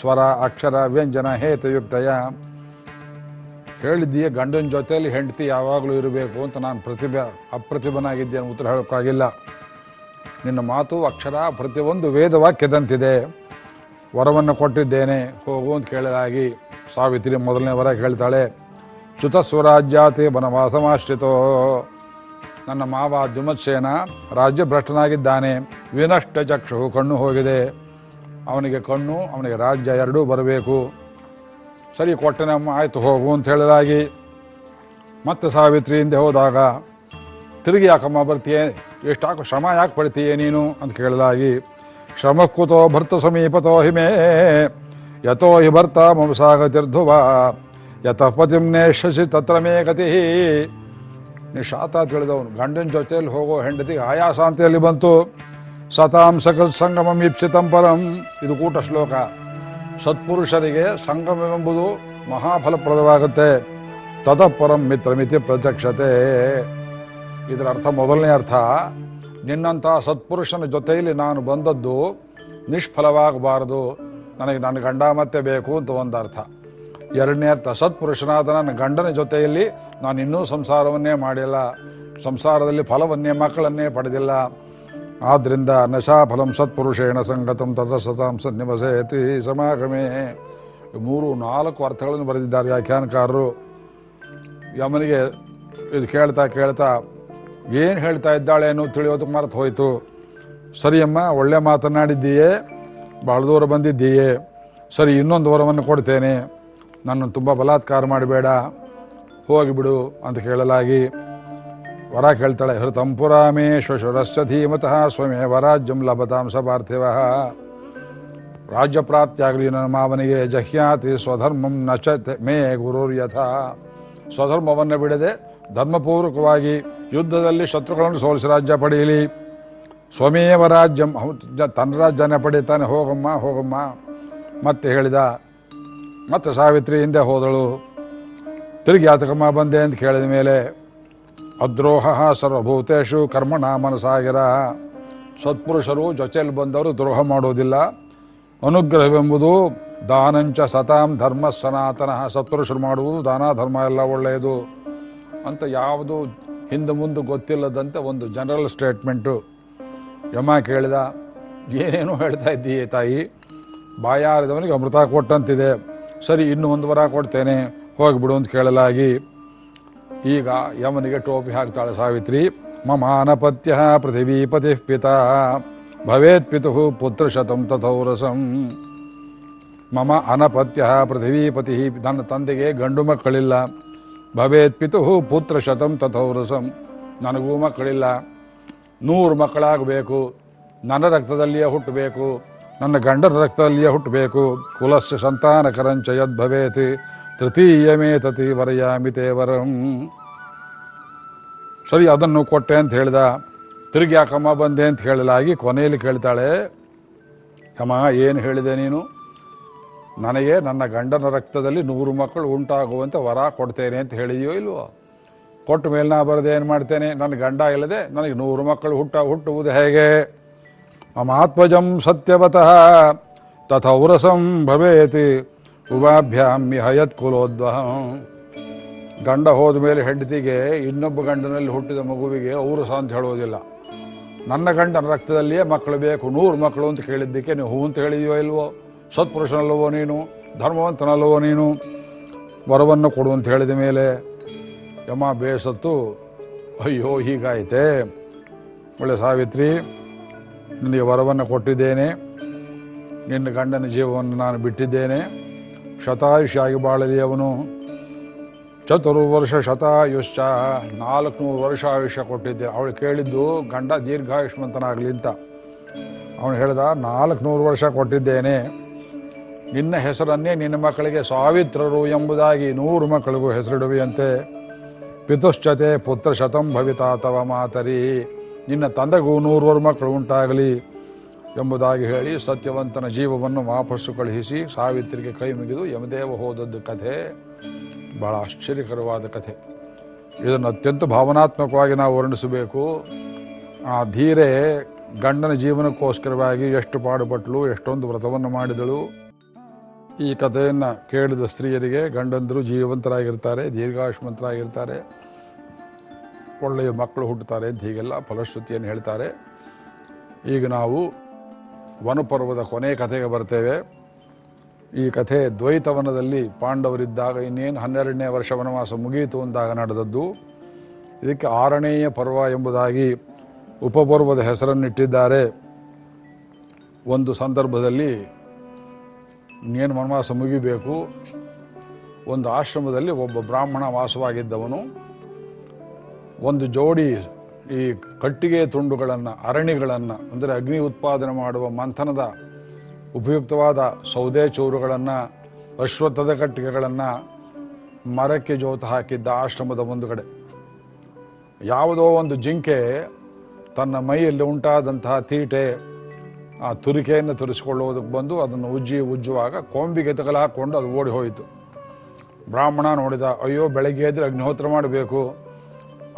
ಸ್ವರ, ಅಕ್ಷರ, ವ್ಯಂಜನ, ಹೇತಯುಕ್ತಯ. ಹೇಳಿದ್ದೀಯ, ಗಂಡನ ಜೊತೆಯಲ್ಲಿ ಹೆಂಡತಿ ಯಾವಾಗಲೂ ಇರಬೇಕು ಅಂತ ನಾನು ಪ್ರತಿಭೆ, ಅಪ್ರತಿಭನಾಗಿದ್ದೇನೆ, ಉತ್ತರ ಹೇಳೋಕ್ಕಾಗಿಲ್ಲ. ನಿನ್ನ ಮಾತು, ಅಕ್ಷರ, ಪ್ರತಿಯೊಂದು ವೇದವಾಕ್ಯದಂತಿದೆ. ವರವನ್ನು ಕೊಟ್ಟಿದ್ದೇನೆ, ಹೋಗು ಅಂತ ಕೇಳಲಾಗಿ ಸಾವಿತ್ರಿ ಮೊದಲನೇ ವರ ಹೇಳ್ತಾಳೆ ಚ್ಯುತ ಸ್ವರಾಜ್ಯಾತಿ ವನವಾಸಮಾಶ್ರಿತೋ, ನನ್ನ ಮಾವ ದ್ಯುಮತ್ಸೇನ ರಾಜ್ಯ ಭ್ರಷ್ಟನಾಗಿದ್ದಾನೆ ವಿನಷ್ಟ ಚಕ್ಷು ಕಣ್ಣು ಹೋಗಿದೆ. ಅವನಿಗೆ ಕಣ್ಣು, ಅವನಿಗೆ ರಾಜ್ಯ ಎರಡೂ ಬರಬೇಕು. ಸರಿ ಕೊಟ್ಟನಮ್ಮ ಆಯ್ತು, ಹೋಗು, ಅಂತ ಹೇಳಿದಾಗಿ, ಮತ್ತೆ ಸಾವಿತ್ರಿ ಹಿಂದೆ ಹೋದಾಗ, ತಿರುಗಿ ಯಾಕಮ್ಮ ಬರ್ತೀಯೇ? ಎಷ್ಟಾಕು ಶ್ರಮ ಯಾಕೆ ಪಡ್ತೀಯೇ ನೀನು? ಅಂತ ಕೇಳಲಾಗಿ ಶ್ರಮ ಕುತೋ ಭರ್ತ ಸಮೀಪತೋ ಹಿಮೇ ಯಥೋ ಹಿ ಭರ್ತ ಮಂಸಾಗತಿರ್ಧುವ ಯತಃ ಪತಿಂ ನೇಷಸಿ ತತ್ರ ಮೇ ಗತಿ ನಿಶಾತ ತಿಳಿದವನು, ಗಂಡನ ಜೊತೆಯಲ್ಲಿ ಹೋಗೋ ಹೆಂಡತಿಗೆ ಆಯಾಸ ಶಾಂತಿಯಲ್ಲಿ ಬಂತು. ಸತಾಂ ಸಕತ್ ಸಂಗಮಂ ಇಪ್ಸಿತಂ ಪರಂ, ಇದು ಕೂಟ ಶ್ಲೋಕ. ಸತ್ಪುರುಷರಿಗೆ ಸಂಗಮವೆಂಬುದು ಮಹಾಫಲಪ್ರದವಾಗುತ್ತೆ. ತದಪರಂ ಮಿತ್ರಮಿತಿ ಪ್ರತ್ಯಕ್ಷತೆ. ಇದರ ಅರ್ಥ ಮೊದಲನೇ ಅರ್ಥ ನಿನ್ನಂಥ ಸತ್ಪುರುಷನ ಜೊತೆಯಲ್ಲಿ ನಾನು ಬಂದದ್ದು ನಿಷ್ಫಲವಾಗಬಾರದು. ನನಗೆ ನನ್ನ ಗಂಡ ಮತ್ತೆ ಬೇಕು ಅಂತ ಒಂದು ಅರ್ಥ. ಎರಡನೇ ಅರ್ಥ, ಸತ್ಪುರುಷನಾದ ನನ್ನ ಗಂಡನ ಜೊತೆಯಲ್ಲಿ ನಾನು ಇನ್ನೂ ಸಂಸಾರವನ್ನೇ ಮಾಡಿಲ್ಲ. ಸಂಸಾರದಲ್ಲಿ ಫಲವನ್ನೇ, ಮಕ್ಕಳನ್ನೇ ಪಡೆದಿಲ್ಲ. ಆದ್ದರಿಂದ ನಶಾಫಲಂ ಸತ್ಪುರುಷೇಣ ಸಂಗತಂ ತದ ಸತಾಂ ಸನ್ನಿವಸೇತಿ ಸಮಾಗಮೇ. ಮೂರು, ನಾಲ್ಕು ಅರ್ಥಗಳನ್ನು ಬರೆದಿದ್ದಾರೆ ವ್ಯಾಖ್ಯಾನಕಾರರು. ಯಮನಿಗೆ ಇದು ಕೇಳ್ತಾ ಕೇಳ್ತಾ, ಏನು ಹೇಳ್ತಾ ಇದ್ದಾಳೆ ಅನ್ನೋ ತಿಳಿಯೋದಕ್ಕೆ ಮರೆತು ಹೋಯಿತು. ಸರಿಯಮ್ಮ, ಒಳ್ಳೆ ಮಾತನಾಡಿದ್ದೀಯೇ ಬಹಳ ದೂರ ಬಂದಿದ್ದೀಯೇ. ಸರಿ, ಇನ್ನೊಂದು ವರವನ್ನು ಕೊಡ್ತೇನೆ. ನನ್ನನ್ನು ತುಂಬ ಬಲಾತ್ಕಾರ ಮಾಡಬೇಡ. ಹೋಗಿಬಿಡು ಅಂತ ಕೇಳಲಾಗಿ ವರ ಕೇಳ್ತಾಳೆ. ಹೃತಂಪುರಾಮೇ ಶ್ವಶುರಶ್ಚ ಧೀಮತಃ ಸ್ವಮೇ ವರಾಜ್ಯಂ ಲಭತಾಂಸ ಪಾರ್ಥಿವ ರಾಜ್ಯ ಪ್ರಾಪ್ತಿಯಾಗಲಿ ನನ್ನ ಮಾವನಿಗೆ ಜಹ್ಯಾತಿ ಸ್ವಧರ್ಮಂ ನಚ ಮೇ ಗುರುರ್ ಯಥ ಸ್ವಧರ್ಮವನ್ನು ಬಿಡದೆ ಧರ್ಮಪೂರ್ವಕವಾಗಿ ಯುದ್ಧದಲ್ಲಿ ಶತ್ರುಗಳನ್ನು ಸೋಲಿಸಿ ರಾಜ್ಯ ಪಡೆಯಲಿ. ಸ್ವಮೇವ ರಾಜ್ಯಂ ತನ್ನ ರಾಜ್ಯನ ಪಡಿತಾನೆ ಹೋಗಮ್ಮ ಹೋಗಮ್ಮ. ಮತ್ತೆ ಹೇಳಿದ, ಮತ್ತೆ ಸಾವಿತ್ರಿ ಹಿಂದೆ ಹೋದಳು. ತಿರುಗಿ ಆತಕಮ್ಮ ಬಂದೆ ಅಂತ ಕೇಳಿದ ಮೇಲೆ, ಅದ್ರೋಹ ಸರ್ವಭೂತೇಶು ಕರ್ಮಣ ಮನಸಾಗಿರ. ಸತ್ಪುರುಷರು ಜೊತೆಯಲ್ಲಿ ಬಂದವರು ದ್ರೋಹ ಮಾಡೋದಿಲ್ಲ. ಅನುಗ್ರಹವೆಂಬುದು ದಾನಂಚ ಸತಾಂ ಧರ್ಮ ಸನಾತನ. ಸತ್ಪುರುಷರು ಮಾಡುವುದು ದಾನ, ಧರ್ಮ ಎಲ್ಲ ಒಳ್ಳೆಯದು. ಅಂತ ಯಾವುದು ಹಿಂದೆ ಮುಂದೆ ಗೊತ್ತಿಲ್ಲದಂತೆ ಒಂದು ಜನರಲ್ ಸ್ಟೇಟ್ಮೆಂಟು ಯಮ ಕೇಳಿದ, ಏನೇನೋ ಹೇಳ್ತಾ ಇದ್ದೀಯೇ ತಾಯಿ? ಬಾಯಾರದವನಿಗೆ ಅಮೃತ ಕೊಟ್ಟಂತಿದೆ. ಸರಿ, ಇನ್ನು ಒಂದು ವರ ಕೊಡ್ತೇನೆ. ಹೋಗಿಬಿಡು ಅಂತ ಕೇಳಲಾಗಿ. ಈಗ ಯಮನಿಗೆ ಟೋಪಿ ಹಾಕ್ತಾಳೆ ಸಾವಿತ್ರಿ. ಮಮ ಅನಪತ್ಯ ಪೃಥಿವೀಪತಿ ಪಿತಾ. ಭವೇತ್ ಪಿತು ಪುತ್ರ ಶತಂ ತಥೌರಸಂ ಮಮ ಅನಪತ್ಯ ಪೃಥಿವೀಪತಿ ನನ್ನ ತಂದೆಗೆ ಗಂಡು ಮಕ್ಕಳಿಲ್ಲ. ಭವೇತ್ ಪಿತು ಪುತ್ರ ಶತಂ ತಥೌರಸಂ ನನಗೂ ಮಕ್ಕಳಿಲ್ಲ. ನೂರು ಮಕ್ಕಳಾಗಬೇಕು. ನನ್ನ ರಕ್ತದಲ್ಲಿಯೇ ಹುಟ್ಟಬೇಕು. ನನ್ನ ಗಂಡನ ರಕ್ತದಲ್ಲಿಯೇ ಹುಟ್ಟಬೇಕು. ಕುಲಸ್ಯ ಸಂತಾನಕರಂಚ ಯದ್ಭವೇತ್ ತೃತೀಯಮೇತತಿ ವರಯಾಮಿ ತೇ ವರಂ ಸರಿ, ಅದನ್ನು ಕೊಟ್ಟೆ ಅಂತ ಹೇಳಿದ. ತಿರುಗಿ ಯಾಕಮ್ಮ ಬಂದೆ ಅಂತ ಹೇಳಲಾಗಿ ಕೊನೆಯಲ್ಲಿ ಕೇಳ್ತಾಳೆ ಅಮ್ಮ ಏನು ಹೇಳಿದೆ ನೀನು? ನನಗೆ ನನ್ನ ಗಂಡನ ರಕ್ತದಲ್ಲಿ ನೂರು ಮಕ್ಕಳು ಉಂಟಾಗುವಂತೆ ವರ ಕೊಡ್ತೇನೆ ಅಂತ ಹೇಳಿದೆಯೋ ಇಲ್ವೋ? ಕೊಟ್ಟ ಮೇಲೆ ನಾ ಬರದೆ ಏನು ಮಾಡ್ತೇನೆ? ನನ್ನ ಗಂಡ ಇಲ್ಲದೆ ನನಗೆ ನೂರು ಮಕ್ಕಳು ಹುಟ್ಟ ಹುಟ್ಟುವುದು ಹೇಗೆ? ಮಮಾತ್ಮಜಂ ಸತ್ಯವತಃ ತಥೌರಸಂ ಭವೇತಿ ಉಭಾಭ್ಯಾಂ ಹಯತ್ ಕುಲೋದ್ವಹಂ. ಗಂಡ ಹೋದ ಮೇಲೆ ಹೆಂಡತಿಗೆ ಇನ್ನೊಬ್ಬ ಗಂಡನಲ್ಲಿ ಹುಟ್ಟಿದ ಮಗುವಿಗೆ ಔರಸ ಅಂತ ಹೇಳೋದಿಲ್ಲ ನನ್ನ ಗಂಡನ ರಕ್ತದಲ್ಲಿಯೇ ಮಕ್ಕಳು ಬೇಕು, ನೂರು ಮಕ್ಕಳು ಅಂತ ಕೇಳಿದ್ದಕ್ಕೆ ನೀವು ಹೂ ಅಂತ ಹೇಳಿದೆಯೋ ಇಲ್ವೋ? ಸತ್ಪುರುಷನಲ್ಲವೋ ನೀನು? ಧರ್ಮವಂತನಲ್ಲವೋ ನೀನು? ವರವನ್ನು ಕೊಡು ಅಂತ ಹೇಳಿದ ಮೇಲೆ ಯಮ ಬೇಸತ್ತು, ಅಯ್ಯೋ, ಹೀಗಾಯಿತೆ. ಒಳ್ಳೆ ಸಾವಿತ್ರಿ, ನಿನಗೆ ವರವನ್ನು ಕೊಟ್ಟಿದ್ದೇನೆ. ನಿನ್ನ ಗಂಡನ ಜೀವವನ್ನು ನಾನು ಬಿಟ್ಟಿದ್ದೇನೆ. ಶತಾಯುಷಿಯಾಗಿ ಬಾಳಲಿ ಅವನು. ಚತುರ್ವರ್ಷ ಶತಾಯುಷ್ಯ ನಾಲ್ಕುನೂರು ವರ್ಷ ಆಯುಷ್ಯ ಕೊಟ್ಟಿದ್ದೆ. ಅವಳು ಕೇಳಿದ್ದು, ಗಂಡ ದೀರ್ಘಾಯುಷ್ಮಂತನಾಗಲಿ ಅಂತ. ಅವನು ಹೇಳ್ದ, ನಾಲ್ಕುನೂರು ವರ್ಷ ಕೊಟ್ಟಿದ್ದೇನೆ. ನಿನ್ನ ಹೆಸರನ್ನೇ ನಿನ್ನ ಮಕ್ಕಳಿಗೆ ಸಾವಿತ್ರರು ಎಂಬುದಾಗಿ ನೂರು ಮಕ್ಕಳಿಗೂ ಹೆಸರಿಡುವಿಯಂತೆ. ಪಿತುಶ್ಚತೆ ಪುತ್ರ ಶತಂ ಭವಿತಾ ತವ ಮಾತರಿ. ನಿನ್ನ ತಂದೆಗೂ ನೂರುವರು ಮಕ್ಕಳು ಉಂಟಾಗಲಿ ಎಂಬುದಾಗಿ ಹೇಳಿ ಸತ್ಯವಂತನ ಜೀವವನ್ನು ವಾಪಸ್ಸು ಕಳುಹಿಸಿ ಸಾವಿತ್ರಿಗೆ ಕೈ ಮುಗಿದು ಯಮದೇವ ಹೋದದ್ದು ಕಥೆ. ಬಹಳ ಆಶ್ಚರ್ಯಕರವಾದ ಕಥೆ. ಇದನ್ನು ಅತ್ಯಂತ ಭಾವನಾತ್ಮಕವಾಗಿ ನಾವು ವರ್ಣಿಸಬೇಕು. ಆ ಧೀರೆ ಗಂಡನ ಜೀವನಕ್ಕೋಸ್ಕರವಾಗಿ ಎಷ್ಟು ಪಾಡುಪಟ್ಟಳು ಎಷ್ಟೊಂದು ವ್ರತವನ್ನು ಮಾಡಿದಳು. ಈ ಕಥೆಯನ್ನು ಕೇಳಿದ ಸ್ತ್ರೀಯರಿಗೆ ಗಂಡಂದರು ಜೀವಂತರಾಗಿರ್ತಾರೆ, ದೀರ್ಘಾಯುಷ್ಮಂತರಾಗಿರ್ತಾರೆ. ಒಳ್ಳೆಯ ಮಕ್ಕಳು ಹುಟ್ಟುತ್ತಾರೆ ಅಂತ ಹೀಗೆಲ್ಲ ಫಲಶ್ರುತಿಯನ್ನು ಹೇಳ್ತಾರೆ. ಈಗ ನಾವು ವನಪರ್ವದ ಕೊನೆಯ ಕಥೆಗೆ ಬರ್ತೇವೆ. ಈ ಕಥೆ ದ್ವೈತವನದಲ್ಲಿ ಪಾಂಡವರಿದ್ದಾಗ ಇನ್ನೇನು ಹನ್ನೆರಡನೇ ವರ್ಷ ವನವಾಸ ಮುಗಿಯಿತು ಅಂದಾಗ ನಡೆದದ್ದು. ಇದಕ್ಕೆ ಆರನೇಯ ಪರ್ವ ಎಂಬುದಾಗಿ ಉಪಪರ್ವದ ಹೆಸರನ್ನಿಟ್ಟಿದ್ದಾರೆ. ಒಂದು ಸಂದರ್ಭದಲ್ಲಿ ಇನ್ನೇನು ವನವಾಸ ಮುಗಿಬೇಕು. ಒಂದು ಆಶ್ರಮದಲ್ಲಿ ಒಬ್ಬ ಬ್ರಾಹ್ಮಣ ವಾಸವಾಗಿದ್ದವನು. ಒಂದು ಜೋಡಿ ಈ ಕಟ್ಟಿಗೆ ತುಂಡುಗಳನ್ನು ಅರಣಿಗಳನ್ನು ಅಂದರೆ ಅಗ್ನಿ ಉತ್ಪಾದನೆ ಮಾಡುವ ಮಂಥನದ ಉಪಯುಕ್ತವಾದ ಸೌದೆ ಚೂರುಗಳನ್ನು, ಅಶ್ವತ್ಥದ ಕಟ್ಟಿಗೆಗಳನ್ನು ಮರಕ್ಕೆ ಜೋತು ಹಾಕಿದ್ದ ಆಶ್ರಮದ ಮುಂದುಗಡೆ. ಯಾವುದೋ ಒಂದು ಜಿಂಕೆ ತನ್ನ ಮೈಯಲ್ಲಿ ಉಂಟಾದಂತಹ ತೀಟೆ ಆ ತುರಿಕೆಯನ್ನು ತುರಿಸಿಕೊಳ್ಳುವುದಕ್ಕೆ ಬಂದು ಅದನ್ನು ಉಜ್ಜಿ ಉಜ್ಜುವಾಗ ಕೊಂಬಿಗೆ ತಗಲು ಹಾಕ್ಕೊಂಡು ಅದು ಓಡಿ ಹೋಯಿತು. ಬ್ರಾಹ್ಮಣ ನೋಡಿದ, ಅಯ್ಯೋ, ಬೆಳಗ್ಗೆ ಎದ್ರೆ ಅಗ್ನಿಹೋತ್ರ ಮಾಡಬೇಕು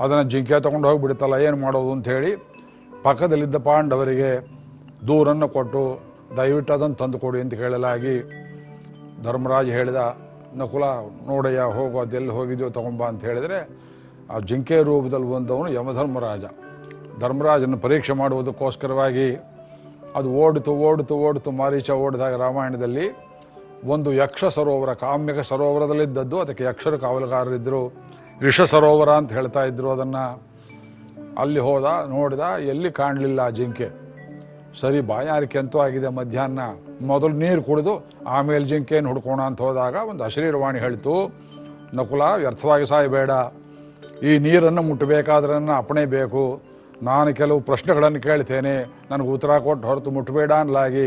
ಅದನ್ನು ಜಿಂಕೆ ತಗೊಂಡು ಹೋಗಿಬಿಡುತ್ತಲ್ಲ, ಏನು ಮಾಡೋದು ಅಂತ ಹೇಳಿ ಪಕ್ಕದಲ್ಲಿದ್ದ ಪಾಂಡವರಿಗೆ ದೂರನ್ನು ಕೊಟ್ಟು ದಯವಿಟ್ಟು ಅದನ್ನು ತಂದು ಕೊಡಿ ಅಂತ ಕೇಳಲಾಗಿ ಧರ್ಮರಾಜ ಹೇಳಿದ, ನಕುಲ ನೋಡಯ್ಯ, ಹೋಗು, ಅದೆಲ್ಲಿ ಹೋಗಿದ್ಯೋ ತಗೊಂಬ ಅಂತ ಹೇಳಿದರೆ, ಆ ಜಿಂಕೆ ರೂಪದಲ್ಲಿ ಬಂದವನು ಯಮಧರ್ಮರಾಜ. ಧರ್ಮರಾಜನ ಪರೀಕ್ಷೆ ಮಾಡುವುದಕ್ಕೋಸ್ಕರವಾಗಿ ಅದು ಓಡಿತು ಓಡಿತು ಓಡಿತು ಮಾರೀಚ ಓಡಿದಾಗ ರಾಮಾಯಣದಲ್ಲಿ ಒಂದು ಯಕ್ಷ ಸರೋವರ, ಕಾಮ್ಯಕ ಸರೋವರದಲ್ಲಿದ್ದದ್ದು, ಅದಕ್ಕೆ ಯಕ್ಷರ ಕಾವಲುಗಾರರಿದ್ದರು. ಋಷ ಸರೋವರ ಅಂತ ಹೇಳ್ತಾ ಇದ್ರು ಅದನ್ನು. ಅಲ್ಲಿ ಹೋದ, ನೋಡಿದ, ಎಲ್ಲಿ ಕಾಣಲಿಲ್ಲ ಆ ಜಿಂಕೆ? ಸರಿ, ಬಾಯಾರಿಕೆ ಅಂತೂ ಆಗಿದೆ ಮಧ್ಯಾಹ್ನ. ಮೊದಲು ನೀರು ಕುಡಿದು, ಆಮೇಲೆ ಜಿಂಕೆಯನ್ನು ಹುಡ್ಕೋಣ ಅಂತ ಹೋದಾಗ ಒಂದು ಅಶರೀರವಾಣಿ ಹೇಳ್ತು, ನಕುಲ, ವ್ಯರ್ಥವಾಗಿ ಸಾಯಬೇಡ. ಈ ನೀರನ್ನು ಮುಟ್ಟಬೇಕಾದ್ರೆ ನನ್ನ ಅಪ್ಪಣೆ ಬೇಕು. ನಾನು ಕೆಲವು ಪ್ರಶ್ನೆಗಳನ್ನು ಕೇಳ್ತೇನೆ. ನನಗೆ ಉತ್ತರ ಕೊಟ್ಟು ಹೊರತು ಮುಟ್ಟಬೇಡ ಅನ್ಲಾಗಿ.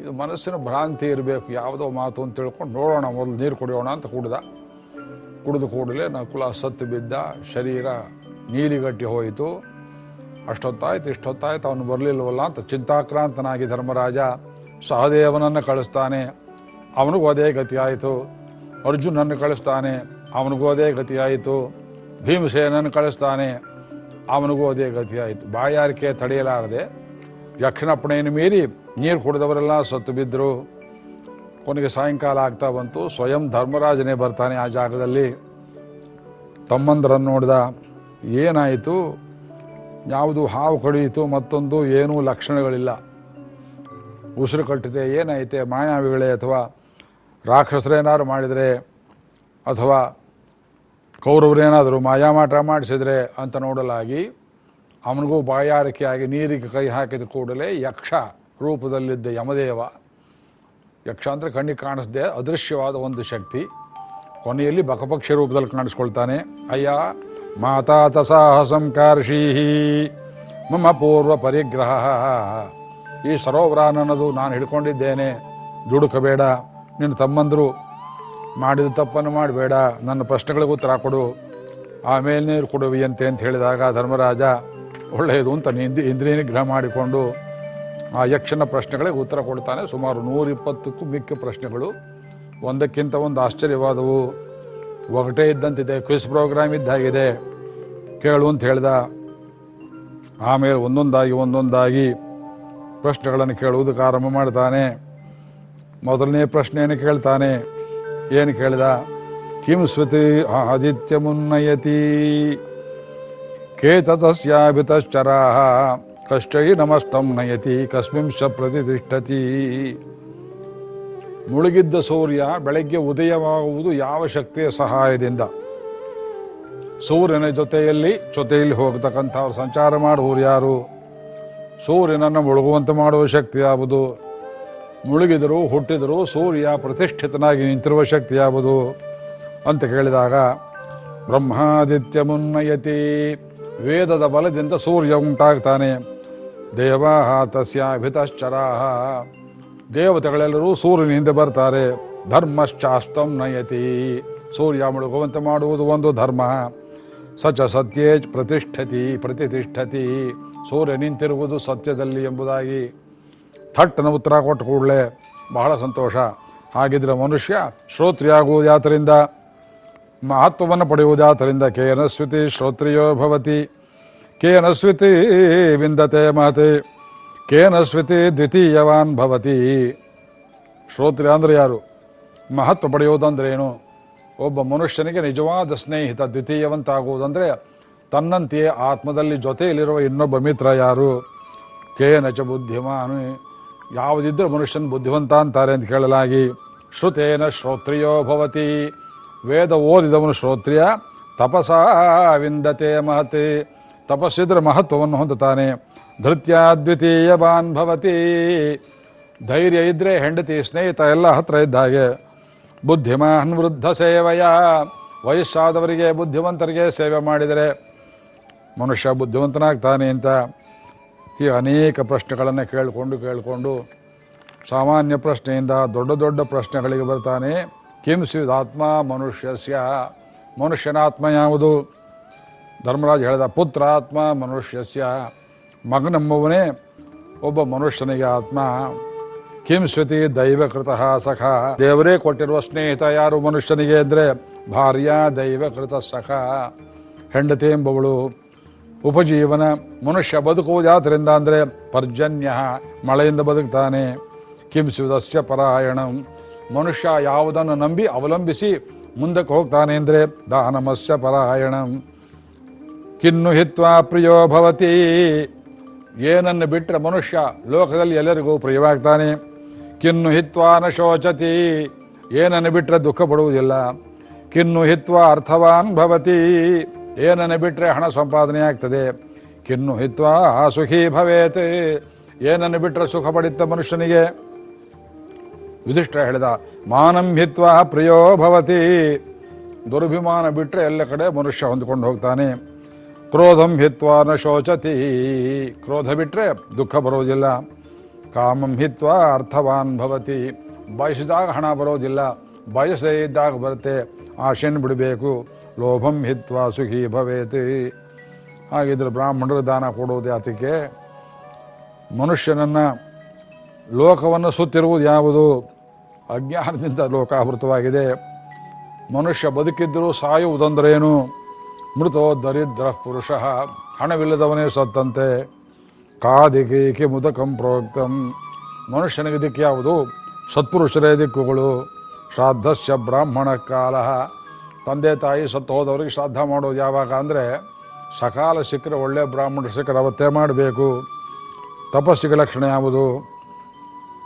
ಇದು ಮನಸ್ಸಿನ ಭ್ರಾಂತಿ ಇರಬೇಕು. ಯಾವುದೋ ಮಾತು ಅಂತ ತಿಳ್ಕೊಂಡು ನೋಡೋಣ, ಮೊದಲು ನೀರು ಕುಡಿಯೋಣ ಅಂತ ಕುಡ್ದ. ಕುಡಿದು ಕೂಡಲೇ ನಕುಲ ಸತ್ತು ಬಿದ್ದ, ಶರೀರ ನೀಲಿಗಟ್ಟಿ ಹೋಯಿತು. ಅಷ್ಟೊತ್ತಾಯ್ತು, ಇಷ್ಟೊತ್ತಾಯ್ತು, ಅವನು ಬರಲಿಲ್ಲವಲ್ಲ ಅಂತ ಚಿಂತಾಕ್ರಾಂತನಾಗಿ ಧರ್ಮರಾಜ ಸಹದೇವನನ್ನು ಕಳಿಸ್ತಾನೆ. ಅವನಿಗೂ ಅದೇ ಗತಿ ಆಯಿತು. ಅರ್ಜುನನ್ನು ಕಳಿಸ್ತಾನೆ, ಅವನಿಗೂ ಅದೇ ಗತಿಯಾಯಿತು ಭೀಮಸೇನನ್ನು ಕಳಿಸ್ತಾನೆ, ಅವನಿಗೂ ಅದೇ ಗತಿಯಾಯಿತು ಬಾಯಾರಿಕೆ ತಡೆಯಲಾರದೆ ಯಕ್ಷಣಪ್ಪಣೆಯನ್ನು ಮೀರಿ ನೀರು ಕುಡಿದವರೆಲ್ಲ ಸತ್ತು ಬಿದ್ದರು ಕೊನೆಗೆ ಸಾಯಂಕಾಲ ಆಗ್ತಾ ಬಂತು. ಸ್ವಯಂ ಧರ್ಮರಾಜನೇ ಬರ್ತಾನೆ ಆ ಜಾಗದಲ್ಲಿ. ತಮ್ಮಂದರನ್ನು ನೋಡಿದ, ಏನಾಯಿತು? ಯಾವುದು ಹಾವು ಕಡಿಯಿತು, ಮತ್ತೊಂದು ಏನೂ ಲಕ್ಷಣಗಳಿಲ್ಲ. ಉಸಿರು ಕಟ್ಟಿದೆ, ಏನಾಯಿತೆ? ಮಾಯಾವಿಗಳೇ ಅಥವಾ ರಾಕ್ಷಸರೇನಾದ್ರು ಮಾಡಿದರೆ, ಅಥವಾ ಕೌರವರೇನಾದರೂ ಮಾಯಾಮಾಟ ಮಾಡಿಸಿದ್ರೆ ಅಂತ ನೋಡಲಾಗಿ, ಅವನಿಗೂ ಬಾಯಾರಿಕೆಯಾಗಿ ನೀರಿಗೆ ಕೈ ಹಾಕಿದ ಕೂಡಲೇ ಯಕ್ಷ ರೂಪದಲ್ಲಿದ್ದ ಯಮದೇವ ಯಕ್ಷ ಅಂದರೆ ಕಣ್ಣಿಗೆ ಕಾಣಿಸ್ದೆ ಅದೃಶ್ಯವಾದ ಒಂದು ಶಕ್ತಿ. ಕೊನೆಯಲ್ಲಿ ಬಕಪಕ್ಷ ರೂಪದಲ್ಲಿ ಕಾಣಿಸ್ಕೊಳ್ತಾನೆ. ಅಯ್ಯ, ಮಾತಾ ತಸಾಹಸಂ ಕಾರ್ಷೀಹಿ ಮಮ್ಮ ಪೂರ್ವ ಪರಿಗ್ರಹ. ಈ ಸರೋವರ ನನ್ನದು ನಾನು ಹಿಡ್ಕೊಂಡಿದ್ದೇನೆ. ದುಡುಕಬೇಡ, ನಿನ್ನ ತಮ್ಮಂದರು ಮಾಡಿದ ತಪ್ಪನ್ನು ಮಾಡಬೇಡ, ನನ್ನ ಪ್ರಶ್ನೆಗಳಿಗೆ ಉತ್ತರ ಕೊಡು. ಆಮೇಲೆ ನೀರು ಕೊಡುವಿಯಂತೆ ಅಂತ ಹೇಳಿದಾಗ ಧರ್ಮರಾಜ, ಒಳ್ಳೆಯದು ಅಂತ ಇಂದ್ರಿಯ ನಿಗ್ರಹ ಮಾಡಿಕೊಂಡು ಆ ಯಕ್ಷನ ಪ್ರಶ್ನೆಗಳಿಗೆ ಉತ್ತರ ಕೊಡ್ತಾನೆ. ಸುಮಾರು ನೂರಿಪ್ಪತ್ತಕ್ಕೂ ಮಿಕ್ಕ ಪ್ರಶ್ನೆಗಳು. ಒಂದಕ್ಕಿಂತ ಒಂದು ಆಶ್ಚರ್ಯವಾದವು. ಒಗಟೇ ಇದ್ದಂತಿದೆ, ಕ್ವಿಸ್ ಪ್ರೋಗ್ರಾಮ್ ಇದ್ದಾಗಿದೆ. ಕೇಳು ಅಂತ ಹೇಳ್ದ. ಆಮೇಲೆ ಒಂದೊಂದಾಗಿ ಒಂದೊಂದಾಗಿ ಪ್ರಶ್ನೆಗಳನ್ನು ಕೇಳುವುದಕ್ಕೆ ಆರಂಭ ಮಾಡ್ತಾನೆ. ಮೊದಲನೇ ಪ್ರಶ್ನೆಯನ್ನು ಕೇಳ್ತಾನೆ. ಏನು ಕೇಳಿದ? ಕಿಂ ಸ್ವತಿ ಆದಿತ್ಯ ಮುನ್ನಯತಿ ಕೇತತಸ್ಯಾಭಿತಶ್ಚರಾ ಕಷ್ಟೈ ನಮಸ್ತಂ ನಯತಿ ಕಸ್ಮಿಂಶ ಪ್ರತಿಷ್ಠತಿ. ಮುಳುಗಿದ್ದ ಸೂರ್ಯ ಬೆಳಗ್ಗೆ ಉದಯವಾಗುವುದು ಯಾವ ಶಕ್ತಿಯ ಸಹಾಯದಿಂದ? ಸೂರ್ಯನ ಜೊತೆಯಲ್ಲಿ ಜೊತೆಯಲ್ಲಿ ಹೋಗತಕ್ಕಂಥ ಸಂಚಾರ ಮಾಡುವರು ಯಾರು? ಸೂರ್ಯನನ್ನು ಮುಳುಗುವಂತೆ ಮಾಡುವ ಶಕ್ತಿ ಯಾವುದು? ಮುಳುಗಿದರು ಹುಟ್ಟಿದರು ಸೂರ್ಯ ಪ್ರತಿಷ್ಠಿತನಾಗಿ ನಿಂತಿರುವ ಶಕ್ತಿ ಯಾವುದು? ಅಂತ ಕೇಳಿದಾಗ, ಬ್ರಹ್ಮಾದಿತ್ಯ ಮುನ್ನಯತಿ. ವೇದದ ಬಲದಿಂದ ಸೂರ್ಯ ಉಂಟಾಗ್ತಾನೆ. ದೇವಾ ತಸ್ಯಾಭಿತಶ್ಚರಾ ದೇವತೆಗಳೆಲ್ಲರೂ ಸೂರ್ಯನಿಂದ ಬರ್ತಾರೆ. ಧರ್ಮಶ್ಚಾಸ್ತಂ ನಯತಿ. ಸೂರ್ಯ ಮುಳುಗುವಂತೆ ಮಾಡುವುದು ಒಂದು ಧರ್ಮ. ಸಚ ಸತ್ಯೇ ಪ್ರತಿಷ್ಠತಿ ಪ್ರತಿಷ್ಠತಿ. ಸೂರ್ಯ ನಿಂತಿರುವುದು ಸತ್ಯದಲ್ಲಿ ಎಂಬುದಾಗಿ. ಥಟ್ಟನ ಉತ್ತರ ಕೊಟ್ಟ ಕೂಡಲೇ ಬಹಳ ಸಂತೋಷ. ಹಾಗಿದ್ರೆ ಮನುಷ್ಯ ಶ್ರೋತ್ರಿಯಾಗುವುದು ಯಾತರಿಂದ? ಮಹತ್ವವನ್ನು ಪಡೆಯುವುದು ಯಾತರಿಂದ? ಕೇನ ಸ್ವಿತಿ ಶ್ರೋತ್ರಿಯೋ ಭವತಿ. ಕೇನ ಸ್ವಿತಿ ವಿಂದತೆ ಮಾತೆ, ಕೇನ ಸ್ವಿತಿ ದ್ವಿತೀಯವಾನ್ ಭವತಿ. ಶ್ರೋತ್ರಿಯ ಅಂದ್ರೆ ಯಾರು? ಮಹತ್ವ ಪಡೆಯುವುದಂದ್ರೇನು ಒಬ್ಬ ಮನುಷ್ಯನಿಗೆ ನಿಜವಾದ ಸ್ನೇಹಿತ ದ್ವಿತೀಯವಂತಾಗುವುದಂದ್ರೆ ತನ್ನಂತೆಯೇ ಆತ್ಮದಲ್ಲಿ ಜೊತೆಯಲ್ಲಿರುವ ಇನ್ನೊಬ್ಬ ಮಿತ್ರ ಯಾರು? ಕೇನಚ ಬುದ್ಧಿಮಾನು. ಯಾವುದಿದ್ದರೂ ಮನುಷ್ಯನ ಬುದ್ಧಿವಂತ ಅಂತಾರೆ ಅಂತ ಕೇಳಲಾಗಿ, ಶ್ರುತೇನ ಶ್ರೋತ್ರಿಯೋ ಭವತಿ. ವೇದ ಓದಿದವನು ಶ್ರೋತ್ರಿಯ, ತಪಸಾ ವಿಂದತೆ ಮಹತಿ ತಪಸ್ಸಿದ್ರೆ ಮಹತ್ವವನ್ನು ಹೊಂದುತ್ತಾನೆ. ಧೃತ್ಯ ದ್ವಿತೀಯ ಭವತಿ. ಧೈರ್ಯ ಇದ್ರೆ ಹೆಂಡತಿ, ಸ್ನೇಹಿತ ಎಲ್ಲ ಹತ್ರ ಇದ್ದ ಹಾಗೆ. ಬುದ್ಧಿಮಾನ್ ವೃದ್ಧ ಸೇವೆಯ. ವಯಸ್ಸಾದವರಿಗೆ, ಬುದ್ಧಿವಂತರಿಗೆ ಸೇವೆ ಮಾಡಿದರೆ ಮನುಷ್ಯ ಬುದ್ಧಿವಂತನಾಗ್ತಾನೆ ಅಂತ ಈ ಅನೇಕ ಪ್ರಶ್ನೆಗಳನ್ನು ಕೇಳಿಕೊಂಡು ಕೇಳಿಕೊಂಡು ಸಾಮಾನ್ಯ ಪ್ರಶ್ನೆಯಿಂದ ದೊಡ್ಡ ದೊಡ್ಡ ಪ್ರಶ್ನೆಗಳಿಗೆ ಬರ್ತಾನೆ. ಕಿಂ ಆತ್ಮ ಮನುಷ್ಯಸ್ಯ. ಮನುಷ್ಯನಾತ್ಮ ಯಾವುದು? ಧರ್ಮರಾಜ್ ಹೇಳಿದ ಪುತ್ರ ಆತ್ಮ ಮನುಷ್ಯಸ್ಯ ಮಗನಂಬುವನೇ ಒಬ್ಬ ಮನುಷ್ಯನಿಗೆ ಆತ್ಮ. ಕಿಂ ದೈವ ದೈವಕೃತ ಸಖ. ದೇವರೇ ಕೊಟ್ಟಿರುವ ಸ್ನೇಹಿತ ಯಾರು ಮನುಷ್ಯನಿಗೆ ಅಂದರೆ ಭಾರ್ಯ ದೈವಕೃತ ಸಖ. ಹೆಂಡತಿ ಎಂಬವಳು ಉಪಜೀವನ ಮನುಷ್ಯ ಬದುಕುವುದಾದ್ರಿಂದ ಅಂದರೆ ಪರ್ಜನ್ಯ, ಮಳೆಯಿಂದ ಬದುಕ್ತಾನೆ. ಕಿಂಸುವುದಸ್ಯ ಪರಾಯಣ. ಮನುಷ್ಯ ಯಾವುದನ್ನು ನಂಬಿ ಅವಲಂಬಿಸಿ ಮುಂದಕ್ಕೆ ಹೋಗ್ತಾನೆ ಅಂದರೆ ದಾನಮಸ್ಯ ಪರಾಯಣಂ. ಕಿನ್ನು ಹಿತ್ವಾ ಪ್ರಿಯೋ ಭವತಿ. ಏನನ್ನು ಬಿಟ್ಟರೆ ಮನುಷ್ಯ ಲೋಕದಲ್ಲಿ ಎಲ್ಲರಿಗೂ ಪ್ರಿಯವಾಗ್ತಾನೆ. ಕಿನ್ನು ಹಿತ್ವಾ ನ ಶೋಚತಿ. ಏನನ್ನು ಬಿಟ್ಟರೆ ದುಃಖ ಪಡುವುದಿಲ್ಲ. ಕಿನ್ನು ಹಿತ್ವಾ ಅರ್ಥವಾನ್ ಭವತಿ. ಏನನ್ನು ಬಿಟ್ಟರೆ ಹಣ ಸಂಪಾದನೆ ಆಗ್ತದೆ. ಕಿನ್ನು ಹಿತ್ವಾ ಸುಖಿ ಭವೇತ್. ಏನನ್ನು ಬಿಟ್ಟರೆ ಸುಖ ಪಡಿತ ಮನುಷ್ಯನಿಗೆ. ಯುಧಿಷ್ಠ ಹೇಳಿದ, ಮಾನಂ ಹಿತ್ವಾ ಪ್ರಿಯೋ ಭವತಿ. ದುರ್ಭಿಮಾನ ಬಿಟ್ಟರೆ ಎಲ್ಲ ಕಡೆ ಮನುಷ್ಯ ಹೊಂದ್ಕೊಂಡು ಹೋಗ್ತಾನೆ. ಕ್ರೋಧಂ ಹಿತ್ವಾ ನ ಶೋಚತಿ. ಕ್ರೋಧ ಬಿಟ್ಟರೆ ದುಃಖ ಬರೋದಿಲ್ಲ. ಕಾಮಂ ಹಿತ್ವಾ ಅರ್ಥವಾನ್ ಭವತಿ. ಬಯಸಿದಾಗ ಹಣ ಬರೋದಿಲ್ಲ. ಬಯಸದೇ ಇದ್ದಾಗ ಬರುತ್ತೆ. ಆಶೆಯನ್ನು ಬಿಡಬೇಕು. ಲೋಭಂ ಹಿತ್ವಾ ಸುಖಿ ಭವೇತಿ. ಹಾಗಿದ್ರೆ ಬ್ರಾಹ್ಮಣರು ದಾನ ಕೊಡೋದು ಯಾತಕ್ಕೆ? ಮನುಷ್ಯನನ್ನು ಲೋಕವನ್ನು ಸುತ್ತಿರುವುದು ಯಾವುದು? ಅಜ್ಞಾನದಿಂದ ಲೋಕಾವೃತವಾಗಿದೆ. ಮನುಷ್ಯ ಬದುಕಿದ್ದರೂ ಸಾಯುವುದಂದ್ರೇನು? ಮೃತೋ ದರಿದ್ರ ಪುರುಷ, ಹಣವಿಲ್ಲದವನೇ ಸತ್ತಂತೆ ಕಾದಿಕೇಕೆ ಮುದಕಂ ಪ್ರೋಕ್ತಂ? ಮನುಷ್ಯನಿಗೆ ದಿಕ್ಕು ಯಾವುದು? ಸತ್ಪುರುಷರೇ ದಿಕ್ಕುಗಳು. ಶ್ರಾದ್ದಸ್ಯ ಬ್ರಾಹ್ಮಣ ಕಾಲ. ತಂದೆ ತಾಯಿ ಸತ್ತು ಹೋದವರಿಗೆ ಶ್ರಾದ್ದ ಮಾಡೋದು ಯಾವಾಗ ಅಂದರೆ, ಸಕಾಲ ಸಿಕ್ಕರೆ ಒಳ್ಳೆ ಬ್ರಾಹ್ಮಣರು ಸಿಕ್ಕರೆ ಅವತ್ತೇ ಮಾಡಬೇಕು. ತಪಸ್ಸಿಗೆ ಲಕ್ಷಣ ಯಾವುದು?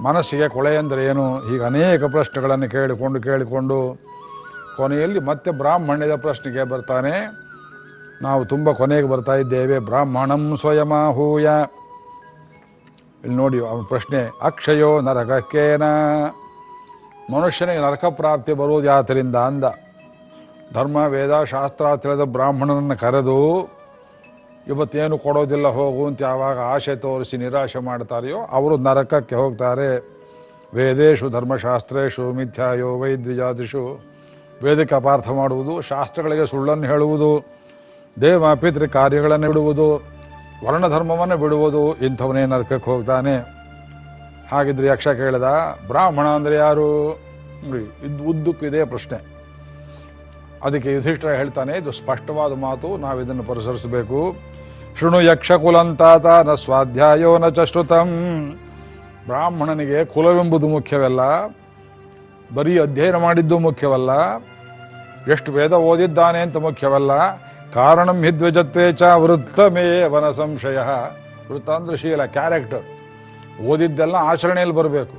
ಮನಸ್ಸಿಗೆ ಕೊಳೆ ಅಂದರೆ ಏನು? ಹೀಗೆ ಅನೇಕ ಪ್ರಶ್ನೆಗಳನ್ನು ಕೇಳಿಕೊಂಡು ಕೇಳಿಕೊಂಡು ಕೊನೆಯಲ್ಲಿ ಮತ್ತೆ ಬ್ರಾಹ್ಮಣ್ಯದ ಪ್ರಶ್ನೆಗೆ ಬರ್ತಾನೆ. ನಾವು ತುಂಬ ಕೊನೆಗೆ ಬರ್ತಾ ಇದ್ದೇವೆ. ಬ್ರಾಹ್ಮಣಂ ಸ್ವಯಮಾಹೂಯ. ಇಲ್ಲಿ ನೋಡಿ ಅವನ ಪ್ರಶ್ನೆ, ಅಕ್ಷಯೋ ನರಕಕ್ಕೇನ? ಮನುಷ್ಯನಿಗೆ ನರಕ ಪ್ರಾಪ್ತಿ ಬರುವುದು ಯಾತರಿಂದ ಅಂದ. ಧರ್ಮ, ವೇದ, ಶಾಸ್ತ್ರ ತಿಳಿದ ಬ್ರಾಹ್ಮಣನನ್ನು ಕರೆದು, ಇವತ್ತೇನು ಕೊಡೋದಿಲ್ಲ, ಹೋಗು ಅಂತ ಯಾವಾಗ ಆಶೆ ತೋರಿಸಿ ನಿರಾಶೆ ಮಾಡ್ತಾರೆಯೋ, ಅವರು ನರಕಕ್ಕೆ ಹೋಗ್ತಾರೆ. ವೇದೇಶು ಧರ್ಮಶಾಸ್ತ್ರೇಶು ಮಿಥ್ಯಾಯೋ ವೈದ್ವಿಜಾದಿಷು ವೇದಕ್ಕೆ ಅಪಾರ್ಥ ಮಾಡುವುದು, ಶಾಸ್ತ್ರಗಳಿಗೆ ಸುಳ್ಳನ್ನು ಹೇಳುವುದು. ದೇವ ಪಿತೃ ಕಾರ್ಯಗಳನ್ನು ಬಿಡುವುದು, ವರ್ಣಧರ್ಮವನ್ನು ಬಿಡುವುದು, ಇಂಥವನೇ ನರಕಕ್ಕೆ ಹೋಗ್ತಾನೆ. ಹಾಗಿದ್ರೆ ಯಕ್ಷ ಕೇಳಿದ, ಬ್ರಾಹ್ಮಣ ಅಂದರೆ ಯಾರು? ಇದು ಉದ್ದಕ್ಕೂ ಇದೇ ಪ್ರಶ್ನೆ. ಅದಕ್ಕೆ ಯುಧಿಷ್ಠರ ಹೇಳ್ತಾನೆ, ಇದು ಸ್ಪಷ್ಟವಾದ ಮಾತು, ನಾವು ಇದನ್ನು ಪರಿಸರಿಸಬೇಕು. ಶೃಣು ಯಕ್ಷ ಕುಲಂತಾತ, ನ ಸ್ವಾಧ್ಯಾಯೋ ನ ಚ ಬ್ರಾಹ್ಮಣನಿಗೆ ಕುಲವೆಂಬುದು ಮುಖ್ಯವಲ್ಲ, ಬರೀ ಅಧ್ಯಯನ ಮಾಡಿದ್ದು ಮುಖ್ಯವಲ್ಲ, ಎಷ್ಟು ವೇದ ಓದಿದ್ದಾನೆ ಅಂತ ಮುಖ್ಯವಲ್ಲ ಕಾರಣಂ ಹಿದ್ವಿಜತ್ವೇ ಚ ವೃತ್ತಮೇ ವನ ಸಂಶಯ. ವೃತ್ತ ಅಂದ್ರೆ ಶೀಲ ಕ್ಯಾರೆಕ್ಟರ್ ಓದಿದ್ದೆಲ್ಲ ಆಚರಣೆಯಲ್ಲಿ ಬರಬೇಕು.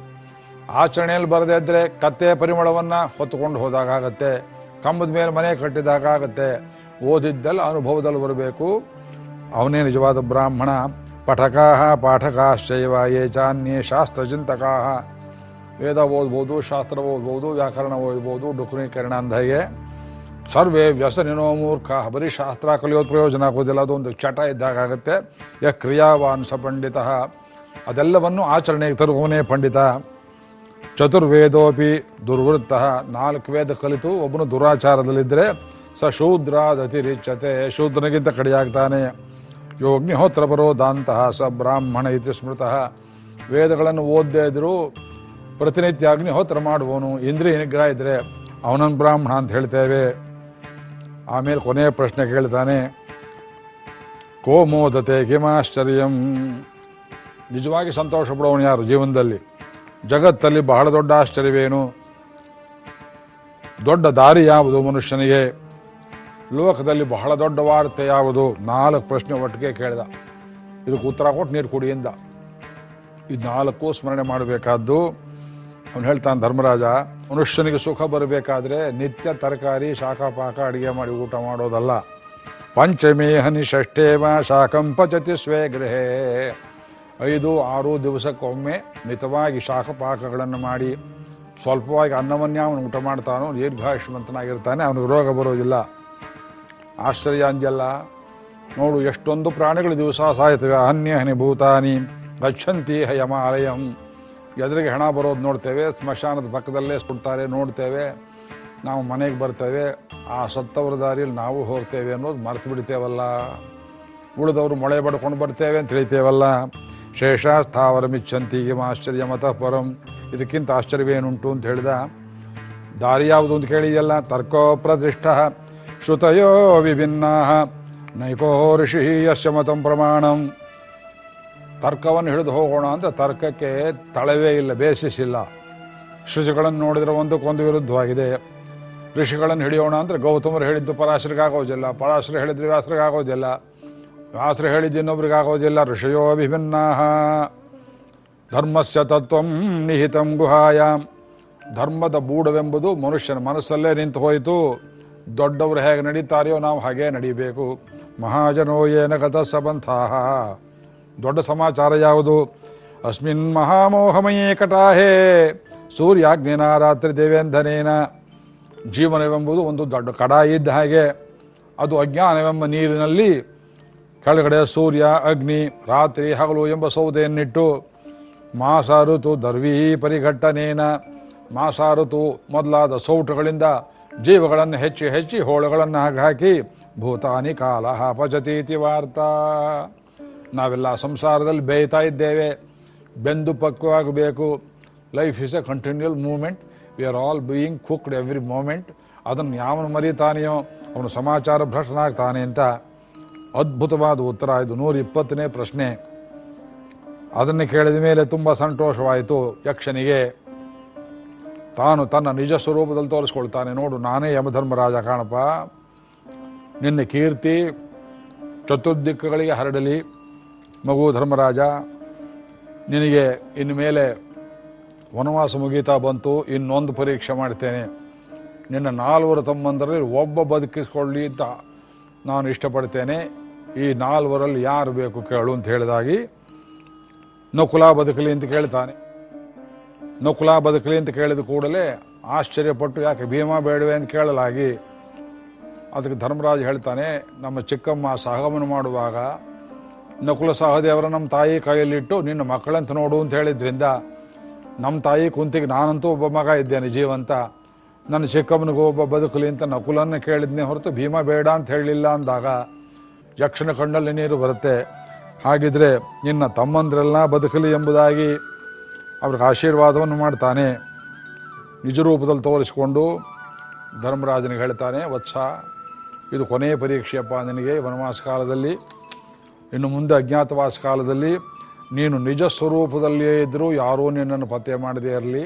ಆಚರಣೆಯಲ್ಲಿ ಬರದೇ ಇದ್ದರೆ ಕತ್ತೆ ಪರಿಮಳವನ್ನು ಹೊತ್ತುಕೊಂಡು ಹೋದಾಗತ್ತೆ ಕಂಬದ ಮೇಲೆ ಮನೆ ಕಟ್ಟಿದಾಗ ಆಗತ್ತೆ. ಓದಿದ್ದೆಲ್ಲ ಅನುಭವದಲ್ಲಿ ಬರಬೇಕು. ಅವನೇ ನಿಜವಾದ ಬ್ರಾಹ್ಮಣ. ಪಠಕಾ ಪಾಠಕಾಶ್ಚೈವ, ಯೇ ಚಾನ್ಯೇ ಶಾಸ್ತ್ರಚಿಂತಕಾ ವೇದ ಓದ್ಬೋದು, ಶಾಸ್ತ್ರ ಓದ್ಬೋದು, ವ್ಯಾಕರಣ ಓದ್ಬೋದು ಡುಕ್ರೀಕರಣ ಅಂದಾಗೆ ಸರ್ವೇ ವ್ಯಸನಿನೋ ಮೂರ್ಖ ಬರೀ ಶಾಸ್ತ್ರ ಕಲಿಯೋದು ಪ್ರಯೋಜನ ಆಗೋದಿಲ್ಲ ಅದೊಂದು ಚಟ ಇದ್ದಾಗತ್ತೆ ಯ ಕ್ರಿಯಾವಾನ್ ಸ ಪಂಡಿತ. ಅದೆಲ್ಲವನ್ನು ಆಚರಣೆಗೆ ತರುವವನೇ ಪಂಡಿತ. ಚತುರ್ವೇದೋಪಿ ದುರ್ವೃತ್ತ, ನಾಲ್ಕು ವೇದ ಕಲಿತು, ಒಬ್ಬನು ದುರಾಚಾರದಲ್ಲಿದ್ದರೆ ಸ ಶೂದ್ರಾದತಿರಿಚ್ಯತೆ ಶೂದ್ರನಿಗಿಂತ ಕಡೆಯಾಗ್ತಾನೆ. ಯೋಗ್ನಿಹೋತ್ರ ಬರೋದಂತಹ ಸ ಬ್ರಾಹ್ಮಣ ಇತಿ ಸ್ಮೃತಃ. ವೇದಗಳನ್ನು ಓದದೇ ಇದ್ದರೂ ಪ್ರತಿನಿತ್ಯ ಅಗ್ನಿಹೋತ್ರ ಮಾಡುವವನು ಇಂದ್ರಿಯ ನಿಗ್ರಹ ಇದ್ರೆ ಅವನನ್ನು ಬ್ರಾಹ್ಮಣ ಅಂತ ಹೇಳ್ತೇವೆ. ಆಮೇಲೆ ಕೊನೆಯ ಪ್ರಶ್ನೆ ಕೇಳ್ತಾನೆ, ಕೋಮೋದತೆ ಕಿಮಾಶ್ಚರ್ಯಂ. ನಿಜವಾಗಿ ಸಂತೋಷ ಪಡೋವನು ಯಾರು ಜೀವನದಲ್ಲಿ? ಜಗತ್ತಲ್ಲಿ ಬಹಳ ದೊಡ್ಡ ಆಶ್ಚರ್ಯವೇನು? ದೊಡ್ಡ ದಾರಿ ಯಾವುದು ಮನುಷ್ಯನಿಗೆ? ಲೋಕದಲ್ಲಿ ಬಹಳ ದೊಡ್ಡ ವಾರ್ತೆ ಯಾವುದು? ನಾಲ್ಕು ಪ್ರಶ್ನೆ ಒಟ್ಟಿಗೆ ಕೇಳಿದ. ಇದಕ್ಕೆ ಉತ್ತರ ಕೊಟ್ಟು ನೀರು ಕುಡಿಯಿಂದ ಇದು ನಾಲ್ಕು ಸ್ಮರಣೆ ಮಾಡಬೇಕಾದ್ದು ಅವನು ಹೇಳ್ತಾನೆ, ಧರ್ಮರಾಜ, ಮನುಷ್ಯನಿಗೆ ಸುಖ ಬರಬೇಕಾದ್ರೆ ನಿತ್ಯ ತರಕಾರಿ, ಶಾಖಪಾಕ ಅಡುಗೆ ಮಾಡಿ ಊಟ ಮಾಡೋದಲ್ಲ. ಪಂಚಮೇ ಹನಿ ಷಷ್ಠೇಮ ಶಾಖಂ ಪಚತಿ ಸ್ವೇ ಗೃಹೇ. ಐದು, ಆರು ದಿವಸಕ್ಕೊಮ್ಮೆ ಮಿತವಾಗಿ ಶಾಖಪಾಕಗಳನ್ನು ಮಾಡಿ, ಸ್ವಲ್ಪವಾಗಿ ಅನ್ನವನ್ನೇ ಅವನು ಊಟ ಮಾಡ್ತಾನೋ, ದೀರ್ಘಾಯುಷ್ಮಂತನಾಗಿರ್ತಾನೆ, ಅವನಿಗೆ ರೋಗ ಬರೋದಿಲ್ಲ. ಆಶ್ಚರ್ಯ ಅಂದ್ಯಲ್ಲ ನೋಡು, ಎಷ್ಟೊಂದು ಪ್ರಾಣಿಗಳು ದಿವಸ ಸಾಯ್ತವೆ. ಅನ್ಯ ಹನಿ ಭೂತಾನಿ ಗಚ್ಚಂತಿ ಹಯಮಾಲಯಂ. ಎದುರಿಗೆ ಹಣ ಬರೋದು ನೋಡ್ತೇವೆ, ಸ್ಮಶಾನದ ಪಕ್ಕದಲ್ಲೇ ಸುಡ್ತಾರೆ ನೋಡ್ತೇವೆ, ನಾವು ಮನೆಗೆ ಬರ್ತೇವೆ, ಆ ಸತ್ತವರ ದಾರಿಯಲ್ಲಿ ನಾವು ಹೋಗ್ತೇವೆ ಅನ್ನೋದು ಮರೆತು ಬಿಡ್ತೇವಲ್ಲ. ಉಳಿದವರು ಮೊಳೆ ಬಡ್ಕೊಂಡು ಬರ್ತೇವೆ ಅಂತ ಹೇಳ್ತೇವಲ್ಲ. ಶೇಷ ಸ್ಥಾವರ ಮಿಚ್ಚಂತಿಗೆ ಆಶ್ಚರ್ಯ ಮತಃ ಪರಂ. ಇದಕ್ಕಿಂತ ಆಶ್ಚರ್ಯವೇನುಂಟು ಅಂತ ಹೇಳಿದ. ದಾರಿ ಯಾವುದು ಅಂತ ಕೇಳಿದೆಯಲ್ಲ ತರ್ಕೋ ಪ್ರತಿಷ್ಠ ಶ್ರುತಯೋ ವಿಭಿನ್ನ. ನೈಕೋ ಋಷಿ ಯಶ್ಯ ಮತಂ ಪ್ರಮಾಣಂ. ತರ್ಕವನ್ನು ಹಿಡಿದು ಹೋಗೋಣ ಅಂತ ತರ್ಕಕ್ಕೆ ತಳವೇ ಇಲ್ಲ ಬೇಸಿಸ್ ಇಲ್ಲ ಶುಚಿಗಳನ್ನು ನೋಡಿದ್ರೆ ಒಂದಕ್ಕೊಂದು ವಿರುದ್ಧವಾಗಿದೆ. ಋಷಿಗಳನ್ನು ಹಿಡಿಯೋಣ ಅಂದರೆ ಗೌತಮರು ಹೇಳಿದ್ದು ಪರಾಶರಿಗಾಗೋದಿಲ್ಲ ಪರಾಶರು ಹೇಳಿದ್ರೆ ವ್ಯಾಸರಿಗಾಗೋದಿಲ್ಲ, ವ್ಯಾಸರು ಹೇಳಿದ್ದು ಇನ್ನೊಬ್ರಿಗಾಗೋದಿಲ್ಲ, ಋಷಿಯೋ ವಿಭಿನ್ನ ಧರ್ಮಸ್ಯ ತತ್ವಂ ನಿಹಿತಂ ಗುಹಾಯಾಮ್ ಧರ್ಮದ ಬೂಡವೆಂಬುದು ಮನುಷ್ಯನ ಮನಸ್ಸಲ್ಲೇ ನಿಂತು ಹೋಯಿತು. ದೊಡ್ಡವರು ಹೇಗೆ ನಡೀತಾರೆಯೋ ನಾವು ಹಾಗೇ ನಡೀಬೇಕು. ಮಹಾಜನೋ ಏನ ಗತ ಸಬಂಥಾಹ ದೊಡ್ಡ ಸಮಾಚಾರ ಯಾವುದು? ಅಸ್ಮಿನ್ ಮಹಾಮೋಹಮಯೇ ಕಟಾಹೇ ಸೂರ್ಯಾಗ್ನಿನ ರಾತ್ರಿ ದೇವೇಂಧನೇನ ಜೀವನವೆಂಬುದು ಒಂದು ದೊಡ್ಡ ಕಡಾಯ ಇದ್ದ ಹಾಗೆ. ಅದು ಅಜ್ಞಾನವೆಂಬ ನೀರಿನಲ್ಲಿ ಕೆಳಗಡೆ ಸೂರ್ಯ, ಅಗ್ನಿ, ರಾತ್ರಿ, ಹಗಲು ಎಂಬ ಸೌದೆಯನ್ನಿಟ್ಟು ಮಾಸ ಋತು ದರ್ವೀ ಪರಿಘಟ್ಟನೇನ ಮಾಸ ಋತು ಮೊದಲಾದ ಸೌಟುಗಳಿಂದ ಜೀವಗಳನ್ನು ಹೆಚ್ಚಿ ಹೆಚ್ಚಿ ಹೋಳುಗಳನ್ನು ಹಾಕಿ ಭೂತಾನಿ ಕಾಲ ಪಚತೀತಿ ವಾರ್ತಾ. ನಾವೆಲ್ಲ ಸಂಸಾರದಲ್ಲಿ ಬೇಯ್ತಾ ಇದ್ದೇವೆ. ಬೆಂದು ಪಕ್ವವಾಗಬೇಕು life is a continual moment we are all being cooked every moment ಅದನ್ನು ಯಾವನು ಮರಿತಾನೆಯೋ, ಅವನು ಸಮಾಚಾರ ಭ್ರಷ್ಟನಾಗ್ತಾನೆ ಅಂತ ಅದ್ಭುತವಾದ ಉತ್ತರ ಇದು. ನೂರ ಇಪ್ಪತ್ತನೇ ಪ್ರಶ್ನೆ. ಅದನ್ನು ಕೇಳಿದ ಮೇಲೆ ತುಂಬ ಸಂತೋಷವಾಯಿತು ಯಕ್ಷನಿಗೆ. ತಾನು ತನ್ನ ನಿಜ ಸ್ವರೂಪದಲ್ಲಿ ತೋರಿಸ್ಕೊಳ್ತಾನೆ. ನೋಡು, ನಾನೇ ಯಮಧರ್ಮರಾಜ ಕಾಣಪ್ಪ. ನಿನ್ನ ಕೀರ್ತಿ, ಚತುರ್ದಿಕ್ಕುಗಳಿಗೆ ಹರಡಲಿ. ಮಗು ಧರ್ಮರಾಜ, ನಿನಗೆ ಇನ್ನು ಮೇಲೆ ವನವಾಸ ಮುಗೀತಾ ಬಂತು, ಇನ್ನೊಂದು ಪರೀಕ್ಷೆ ಮಾಡ್ತೇನೆ. ನಿನ್ನ ನಾಲ್ವರು ತಮ್ಮಂದರಲ್ಲಿ ಒಬ್ಬ ಬದುಕಿಸ್ಕೊಳ್ಳಿ ಅಂತ ನಾನು ಇಷ್ಟಪಡ್ತೇನೆ. ಈ ನಾಲ್ವರಲ್ಲಿ ಯಾರು ಬೇಕು ಕೇಳು ಅಂತ ಹೇಳಿದಾಗಿ ನಕುಲ ಬದುಕಲಿ ಅಂತ ಕೇಳ್ತಾನೆ. ನಕುಲ ಬದುಕಲಿ ಅಂತ ಕೇಳಿದ ಕೂಡಲೇ ಆಶ್ಚರ್ಯಪಟ್ಟು, ಯಾಕೆ ಭೀಮಾ ಬೇಡವೆ? ಅಂತ ಕೇಳಲಾಗಿ ಅದಕ್ಕೆ ಧರ್ಮರಾಜ್ ಹೇಳ್ತಾನೆ, ನಮ್ಮ ಚಿಕ್ಕಮ್ಮ ಸಹಗಮನ ಮಾಡುವಾಗ ನಕುಲ ಸಹದೇವರ ನಮ್ಮ ತಾಯಿ ಕೈಯಲ್ಲಿಟ್ಟು ನಿನ್ನ ಮಕ್ಕಳಂತ ನೋಡು ಅಂತ ಹೇಳಿದ್ರಿಂದ, ನಮ್ಮ ತಾಯಿ ಕುಂತಿಗೆ ನಾನಂತೂ ಒಬ್ಬ ಮಗ ಇದ್ದೇನೆ ಜೀವಂತ. ನನ್ನ ಚಿಕ್ಕಮ್ಮನಿಗೂ ಒಬ್ಬ ಬದುಕಲಿ ಅಂತ ನಕುಲನ್ನು ಕೇಳಿದ್ನೇ ಹೊರತು, ಭೀಮ ಬೇಡ ಅಂತ ಹೇಳಲಿಲ್ಲ ಅಂದಾಗ ಯಕ್ಷಣ ಕಣ್ಣಲ್ಲಿ ನೀರು ಬರುತ್ತೆ. ಹಾಗಿದ್ರೆ ನಿನ್ನ ತಮ್ಮಂದ್ರೆಲ್ಲ ಬದುಕಲಿ ಎಂಬುದಾಗಿ ಅವ್ರಿಗೆ ಆಶೀರ್ವಾದವನ್ನು ಮಾಡ್ತಾನೆ. ನಿಜ ರೂಪದಲ್ಲಿ ತೋರಿಸಿಕೊಂಡು ಧರ್ಮರಾಜನಿಗೆ ಹೇಳ್ತಾನೆ, ವತ್ಸ, ಇದು ಕೊನೆಯ ಪರೀಕ್ಷೆಯಪ್ಪ ನಿನಗೆ, ವನವಾಸ ಕಾಲದಲ್ಲಿ ಇನ್ನು ಮುಂದೆ ಅಜ್ಞಾತವಾಸ ಕಾಲದಲ್ಲಿ ನೀನು ನಿಜ ಸ್ವರೂಪದಲ್ಲಿಯೇ ಇದ್ದರೂ ಯಾರೂ ನಿನ್ನನ್ನು ಪತ್ತೆ ಮಾಡದೇ ಇರಲಿ.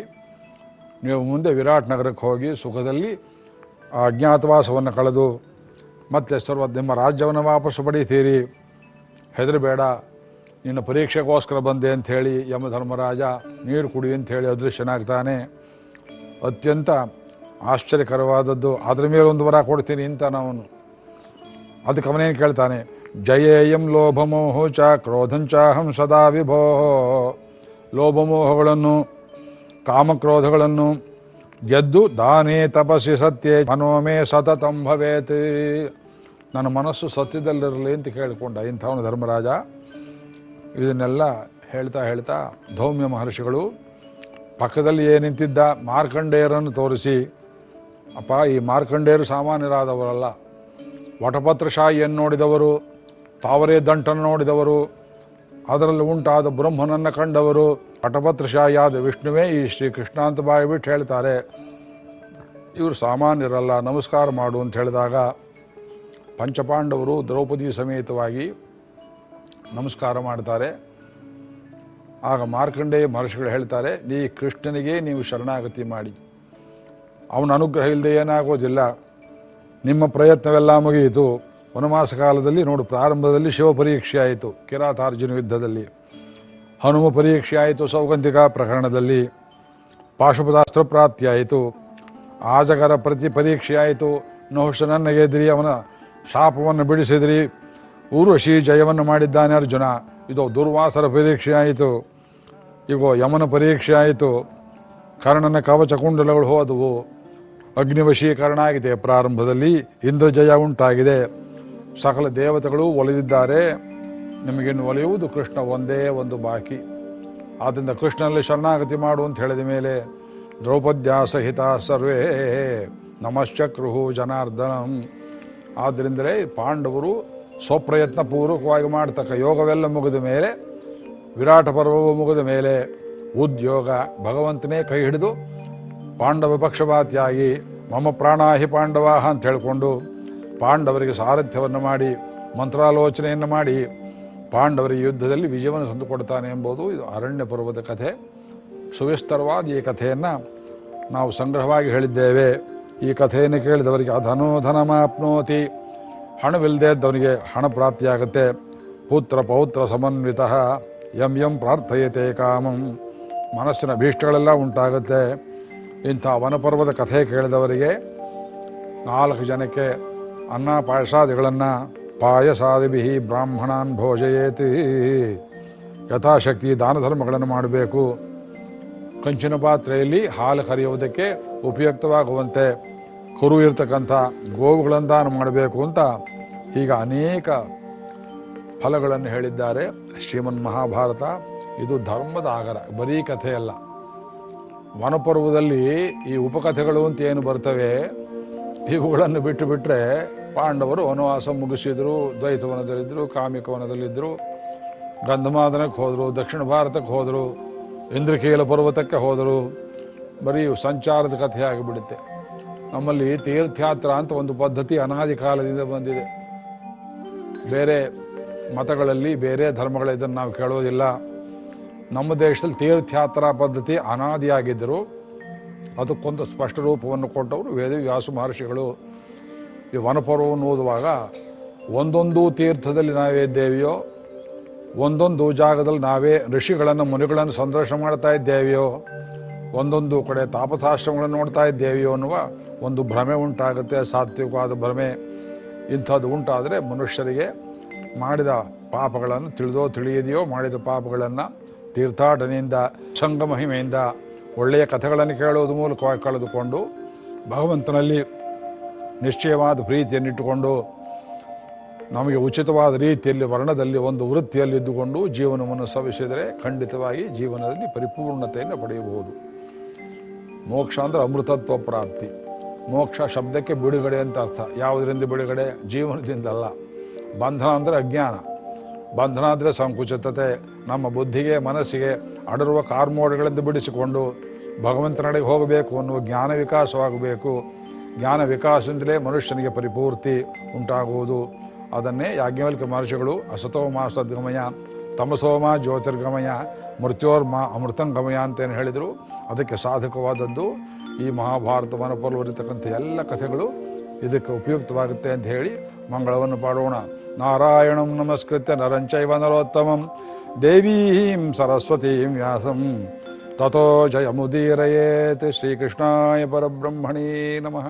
ನೀವು ಮುಂದೆ ವಿರಾಟ್ ನಗರಕ್ಕೆ ಹೋಗಿ ಸುಖದಲ್ಲಿ ಆ ಅಜ್ಞಾತವಾಸವನ್ನು ಕಳೆದು ಮತ್ತೆ ಸರ್ವ ನಿಮ್ಮ ರಾಜ್ಯವನ್ನು ವಾಪಸ್ಸು ಪಡೀತೀರಿ ಹೆದರಬೇಡ. ನಿನ್ನ ಪರೀಕ್ಷೆಗೋಸ್ಕರ ಬಂದೆ ಅಂಥೇಳಿ ಯಮಧರ್ಮರಾಜ ನೀರು ಕುಡಿ ಅಂಥೇಳಿ ಅದೃಶ್ಯನಾಗ್ತಾನೆ. ಅತ್ಯಂತ ಆಶ್ಚರ್ಯಕರವಾದದ್ದು. ಅದ್ರ ಮೇಲೆ ಒಂದು ವರ ಕೊಡ್ತೀನಿ ಅಂತ ನಾವು ಅದಕ್ಕೆ ಅವನೇನು ಕೇಳ್ತಾನೆ? ಜಯೇಯಂ ಲೋಭಮೋಹ ಚ ಕ್ರೋಧಂಚಾಹಂ ಸದಾ ವಿಭೋ. ಲೋಭಮೋಹಗಳನ್ನು, ಕಾಮಕ್ರೋಧಗಳನ್ನು ಗೆದ್ದು ದಾನೇ ತಪಸ್ಸಿ ಸತ್ಯೇ ಮನೋಮೇ ಸತತಂ ಭವೇತ್. ನನ್ನ ಮನಸ್ಸು ಸತ್ಯದಲ್ಲಿರಲಿ ಅಂತ ಕೇಳಿಕೊಂಡ ಇಂಥವನು ಧರ್ಮರಾಜ. ಇದನ್ನೆಲ್ಲ ಹೇಳ್ತಾ ಹೇಳ್ತಾ ಧೌಮ್ಯ ಮಹರ್ಷಿಗಳು ಪಕ್ಕದಲ್ಲಿ ಏನಿಂತಿದ್ದ ನಿಂತಿದ್ದ? ಮಾರ್ಕಂಡೇಯರನ್ನು ತೋರಿಸಿ. ಅಪ್ಪ, ಈ ಮಾರ್ಕಂಡೇಯರು ಸಾಮಾನ್ಯರಾದವರಲ್ಲ. ವಟಪತ್ರಶಾಹಿಯನ್ನು ನೋಡಿದವರು. ತಾವರೇ ದಂಟನ್ನು ನೋಡಿದವರು, ಅದರಲ್ಲಿ ಉಂಟಾದ ಬ್ರಹ್ಮನನ್ನು ಕಂಡವರು. ವಟಪತ್ರಶಾಹಿಯಾದ ವಿಷ್ಣುವೇ ಈ ಶ್ರೀಕೃಷ್ಣ ಅಂತ ಬಾಯಿ ಬಿಟ್ಟು ಹೇಳ್ತಾರೆ. ಇವರು ಸಾಮಾನ್ಯರಲ್ಲ, ನಮಸ್ಕಾರ ಮಾಡು ಅಂತ ಹೇಳಿದಾಗ ಪಂಚಪಾಂಡವರು ದ್ರೌಪದಿ ಸಮೇತವಾಗಿ ನಮಸ್ಕಾರ ಮಾಡ್ತಾರೆ. ಆಗ ಮಾರ್ಕಂಡೇಯ ಮಹರ್ಷಿಗಳು ಹೇಳ್ತಾರೆ, ನೀ ಕೃಷ್ಣನಿಗೆ ನೀವು ಶರಣಾಗತಿ ಮಾಡಿ. ಅವನ ಅನುಗ್ರಹ ಇಲ್ಲದೆ ಏನಾಗೋದಿಲ್ಲ. ನಿಮ್ಮ ಪ್ರಯತ್ನವೆಲ್ಲ ಮುಗಿಯಿತು. ವನವಾಸ ಕಾಲದಲ್ಲಿ ನೋಡು, ಪ್ರಾರಂಭದಲ್ಲಿ ಶಿವ ಪರೀಕ್ಷೆ ಆಯಿತು ಕಿರಾತಾರ್ಜುನ ಯುದ್ಧದಲ್ಲಿ. ಹನುಮ ಪರೀಕ್ಷೆ ಆಯಿತು ಸೌಗಂತಿಕಾ ಪ್ರಕರಣದಲ್ಲಿ. ಪಾಶುಪದಾಸ್ತ್ರ ಪ್ರಾಪ್ತಿಯಾಯಿತು ಆಜಗರ ಪ್ರತಿ ಪರೀಕ್ಷೆ ಆಯಿತು. ನಹುಶನನ್ನ ಗೆದ್ರಿ ಅವನ ಶಾಪವನ್ನು ಬಿಡಿಸಿದ್ರಿ. ಊರ್ವಶಿ ಜಯವನ್ನು ಮಾಡಿದ್ದಾನೆ ಅರ್ಜುನ. ಇದು ದುರ್ವಾಸರ ಪರೀಕ್ಷೆ ಆಯಿತು. ಈಗ ಯಮನ ಪರೀಕ್ಷೆ ಆಯಿತು. ಕರ್ಣನ ಕವಚ ಕುಂಡಲಗಳು ಹೋದವು. ಅಗ್ನಿವಶೀಕರಣ ಆಗಿದೆ, ಪ್ರಾರಂಭದಲ್ಲಿ ಇಂದ್ರಜಯ ಉಂಟಾಗಿದೆ. ಸಕಲ ದೇವತೆಗಳು ಒಲಿದಿದ್ದಾರೆ. ನಿಮಗಿನ್ನು ಒಲಿಯುವುದು ಕೃಷ್ಣ ಒಂದೇ ಒಂದು ಬಾಕಿ. ಆದ್ದರಿಂದ ಕೃಷ್ಣನಲ್ಲಿ ಶರಣಾಗತಿ ಮಾಡು ಅಂತ ಹೇಳಿದ ಮೇಲೆ ದ್ರೌಪದ್ಯ ಸಹಿತ ಸರ್ವೇ ನಮಶ್ಚಕ್ರುಹು ಜನಾರ್ದನಂ. ಆದ್ದರಿಂದಲೇ ಪಾಂಡವರು ಸ್ವಪ್ರಯತ್ನ ಪೂರ್ವಕವಾಗಿ ಮಾಡ್ತಕ್ಕ ಯೋಗವೆಲ್ಲ ಮುಗಿದ ಮೇಲೆ, ವಿರಾಟ ಪರ್ವವು ಮುಗಿದ ಮೇಲೆ ಉದ್ಯೋಗ ಭಗವಂತನೇ ಕೈ ಹಿಡಿದು ಪಾಂಡವ ಪಕ್ಷಪಾತಿಯಾಗಿ ಮಮ ಪ್ರಾಣಾಹಿ ಪಾಂಡವ ಅಂತ ಹೇಳಿಕೊಂಡು ಪಾಂಡವರಿಗೆ ಸಾರಥ್ಯವನ್ನು ಮಾಡಿ, ಮಂತ್ರಾಲೋಚನೆಯನ್ನು ಮಾಡಿ ಪಾಂಡವರಿಗೆ ಯುದ್ಧದಲ್ಲಿ ವಿಜಯವನ್ನು ತಂದು ಕೊಡ್ತಾನೆ ಎಂಬುದು ಇದು ಅರಣ್ಯ ಪರ್ವದ ಕಥೆ. ಸುವಿಸ್ತರವಾದ ಈ ಕಥೆಯನ್ನು ನಾವು ಸಂಗ್ರಹವಾಗಿ ಹೇಳಿದ್ದೇವೆ. ಈ ಕಥೆಯನ್ನು ಕೇಳಿದವರಿಗೆ ಅಧನೋಧನ ಮಾಪ್ನೋತಿ ಹಣವಿಲ್ಲದೆ ಇದ್ದವನಿಗೆ ಹಣ ಪ್ರಾಪ್ತಿಯಾಗುತ್ತೆ. ಪುತ್ರ ಪೌತ್ರ ಸಮನ್ವಿತ. ಎಂ ಎಂ ಪ್ರಾರ್ಥಯತೆ ಕಾಮಂ. ಮನಸ್ಸಿನ ಭೀಷ್ಟಗಳೆಲ್ಲ ಉಂಟಾಗುತ್ತೆ. ಇಂಥ ವನಪರ್ವದ ಕಥೆ ಕೇಳಿದವರಿಗೆ ನಾಲ್ಕು ಜನಕ್ಕೆ ಅನ್ನ ಪಾಯಸಾದಿಗಳನ್ನು ಪಾಯಸಾದಿಭಿ ಬ್ರಾಹ್ಮಣಾನ್ ಭೋಜಯೇತಿ. ಯಥಾಶಕ್ತಿ ದಾನ ಧರ್ಮಗಳನ್ನು ಮಾಡಬೇಕು. ಕಂಚಿನ ಪಾತ್ರೆಯಲ್ಲಿ ಹಾಲು ಕರೆಯುವುದಕ್ಕೆ ಉಪಯುಕ್ತವಾಗುವಂತೆ ಕುರು ಇರ್ತಕ್ಕಂಥ ಗೋವುಗಳನ್ನು ದಾನ ಮಾಡಬೇಕು ಅಂತ ಈಗ ಅನೇಕ ಫಲಗಳನ್ನು ಹೇಳಿದ್ದಾರೆ. ಶ್ರೀಮನ್ ಮಹಾಭಾರತ, ಇದು ಧರ್ಮದ ಆಗರ, ಬರೀ ಕಥೆಯಲ್ಲ. ವನಪರ್ವದಲ್ಲಿ ಈ ಉಪಕಥೆಗಳು ಅಂತ ಏನು ಬರ್ತವೆ? ಇವುಗಳನ್ನು ಬಿಟ್ಟು ಬಿಟ್ಟರೆ ಪಾಂಡವರು ವನವಾಸ ಮುಗಿಸಿದ್ರು ದ್ವೈತವನದಲ್ಲಿದ್ದರು ಕಾಮಿಕವನದಲ್ಲಿದ್ದರು ಗಂಧಮಾದನಕ್ಕೆ ಹೋದರು, ದಕ್ಷಿಣ ಭಾರತಕ್ಕೆ ಹೋದರು, ಇಂದ್ರಕೀಲ ಪರ್ವತಕ್ಕೆ ಹೋದರು, ಬರೀ ಸಂಚಾರದ ಕಥೆ ಆಗಿಬಿಡುತ್ತೆ. ನಮ್ಮಲ್ಲಿ ತೀರ್ಥಯಾತ್ರ ಅಂತ ಒಂದು ಪದ್ಧತಿ ಅನಾದಿ ಕಾಲದಿಂದ ಬಂದಿದೆ. ಬೇರೆ ಮತಗಳಲ್ಲಿ, ಬೇರೆ ಧರ್ಮಗಳಿದ್ದನ್ನು ನಾವು ಕೇಳೋದಿಲ್ಲ. ನಮ್ಮ ದೇಶದಲ್ಲಿ ತೀರ್ಥಯಾತ್ರಾ ಪದ್ಧತಿ ಅನಾದಿಯಾಗಿದ್ದರು ಅದಕ್ಕೊಂದು ಸ್ಪಷ್ಟ ರೂಪವನ್ನು ಕೊಟ್ಟವರು ವೇದವ್ಯಾಸ ಮಹರ್ಷಿಗಳು. ಈ ವನಪರ್ವವನ್ನು ಓದುವಾಗ ಒಂದೊಂದು ತೀರ್ಥದಲ್ಲಿ ನಾವೇ ಇದ್ದೇವೆಯೋ, ಒಂದೊಂದು ಜಾಗದಲ್ಲಿ ನಾವೇ ಋಷಿಗಳನ್ನು, ಮುನಿಗಳನ್ನು ಸಂದರ್ಶನ ಮಾಡ್ತಾ ಇದ್ದೇವೆಯೋ, ಒಂದೊಂದು ಕಡೆ ತಾಪಸಾಶ್ರಮಗಳನ್ನು ನೋಡ್ತಾ ಇದ್ದೇವೆಯೋ ಅನ್ನುವ ಒಂದು ಭ್ರಮೆ ಉಂಟಾಗುತ್ತೆ, ಸಾತ್ವಿಕವಾದ ಭ್ರಮೆ. ಇಂಥದ್ದು ಉಂಟಾದರೆ ಮನುಷ್ಯರಿಗೆ ಮಾಡಿದ ಪಾಪಗಳನ್ನು ತಿಳಿದೋ ತಿಳಿಯದೆಯೋ ಮಾಡಿದ ಪಾಪಗಳನ್ನು ತೀರ್ಥಾಟನೆಯಿಂದ, ಸಂಗಮಹಿಮೆಯಿಂದ ಒಳ್ಳೆಯ ಕಥೆಗಳನ್ನು ಕೇಳುವುದು ಮೂಲಕವಾಗಿ ಕಳೆದುಕೊಂಡು ಭಗವಂತನಲ್ಲಿ ನಿಶ್ಚಯವಾದ ಪ್ರೀತಿಯನ್ನಿಟ್ಟುಕೊಂಡು ನಮಗೆ ಉಚಿತವಾದ ರೀತಿಯಲ್ಲಿ ವರ್ಣದಲ್ಲಿ ಒಂದು ವೃತ್ತಿಯಲ್ಲಿ ಇದ್ದುಕೊಂಡು ಜೀವನವನ್ನು ಸವಿಸಿದರೆ ಖಂಡಿತವಾಗಿ ಜೀವನದಲ್ಲಿ ಪರಿಪೂರ್ಣತೆಯನ್ನು ಪಡೆಯಬಹುದು. ಮೋಕ್ಷ ಅಂದರೆ ಅಮೃತತ್ವ ಪ್ರಾಪ್ತಿ. ಮೋಕ್ಷ ಶಬ್ದಕ್ಕೆ ಬಿಡುಗಡೆ ಅಂತ ಅರ್ಥ. ಯಾವುದರಿಂದ ಬಿಡುಗಡೆ? ಜೀವನದಿಂದಲ್ಲ. ಬಂಧನ ಅಂದರೆ ಅಜ್ಞಾನ. ಬಂಧನ ಆದರೆ ಸಂಕುಚಿತತೆ, ನಮ್ಮ ಬುದ್ಧಿಗೆ, ಮನಸ್ಸಿಗೆ ಅಡರುವ ಕಾರ್ಮೋಡಗಳಿಂದ ಬಿಡಿಸಿಕೊಂಡು ಭಗವಂತನಡೆಗೆ ಹೋಗಬೇಕು ಅನ್ನುವ ಜ್ಞಾನ ವಿಕಾಸವಾಗಬೇಕು. ಜ್ಞಾನ ವಿಕಾಸದಿಂದಲೇ ಮನುಷ್ಯನಿಗೆ ಪರಿಪೂರ್ತಿ ಉಂಟಾಗುವುದು. ಅದನ್ನೇ ಯಾಜ್ಞವಲ್ಕ ಮಹರ್ಷಿಗಳು ಅಸತೋಮ ಸದ್ಗಮಯ ತಮಸೋಮ ಜ್ಯೋತಿರ್ಗಮಯ, ಮೃತ್ಯೋರ್ಮ ಅಮೃತಂಗಮಯ ಅಂತೇನು ಹೇಳಿದರು. ಅದಕ್ಕೆ ಸಾಧಕವಾದದ್ದು ಈ ಮಹಾಭಾರತ ವನಪರ್ವರಿತಕ್ಕಂಥ ಎಲ್ಲ ಕಥೆಗಳು ಇದಕ್ಕೆ ಉಪಯುಕ್ತವಾಗುತ್ತೆ ಅಂತ ಹೇಳಿ ಮಂಗಳವನ್ನು ಪಾಡೋಣ. ನಾರಾಯಣಂ ನಮಸ್ಕೃತ್ಯ ನರಂಚೈವ ನರೋತ್ತಮಂ ದೇವೀಂ ಸರಸ್ವತೀಂ ವ್ಯಾಸಂ ತಥೋ ಜಯಮುದೀರಯೇತ್ ಶ್ರೀಕೃಷ್ಣಾಯ ಪರಬ್ರಹ್ಮಣೇ ನಮಃ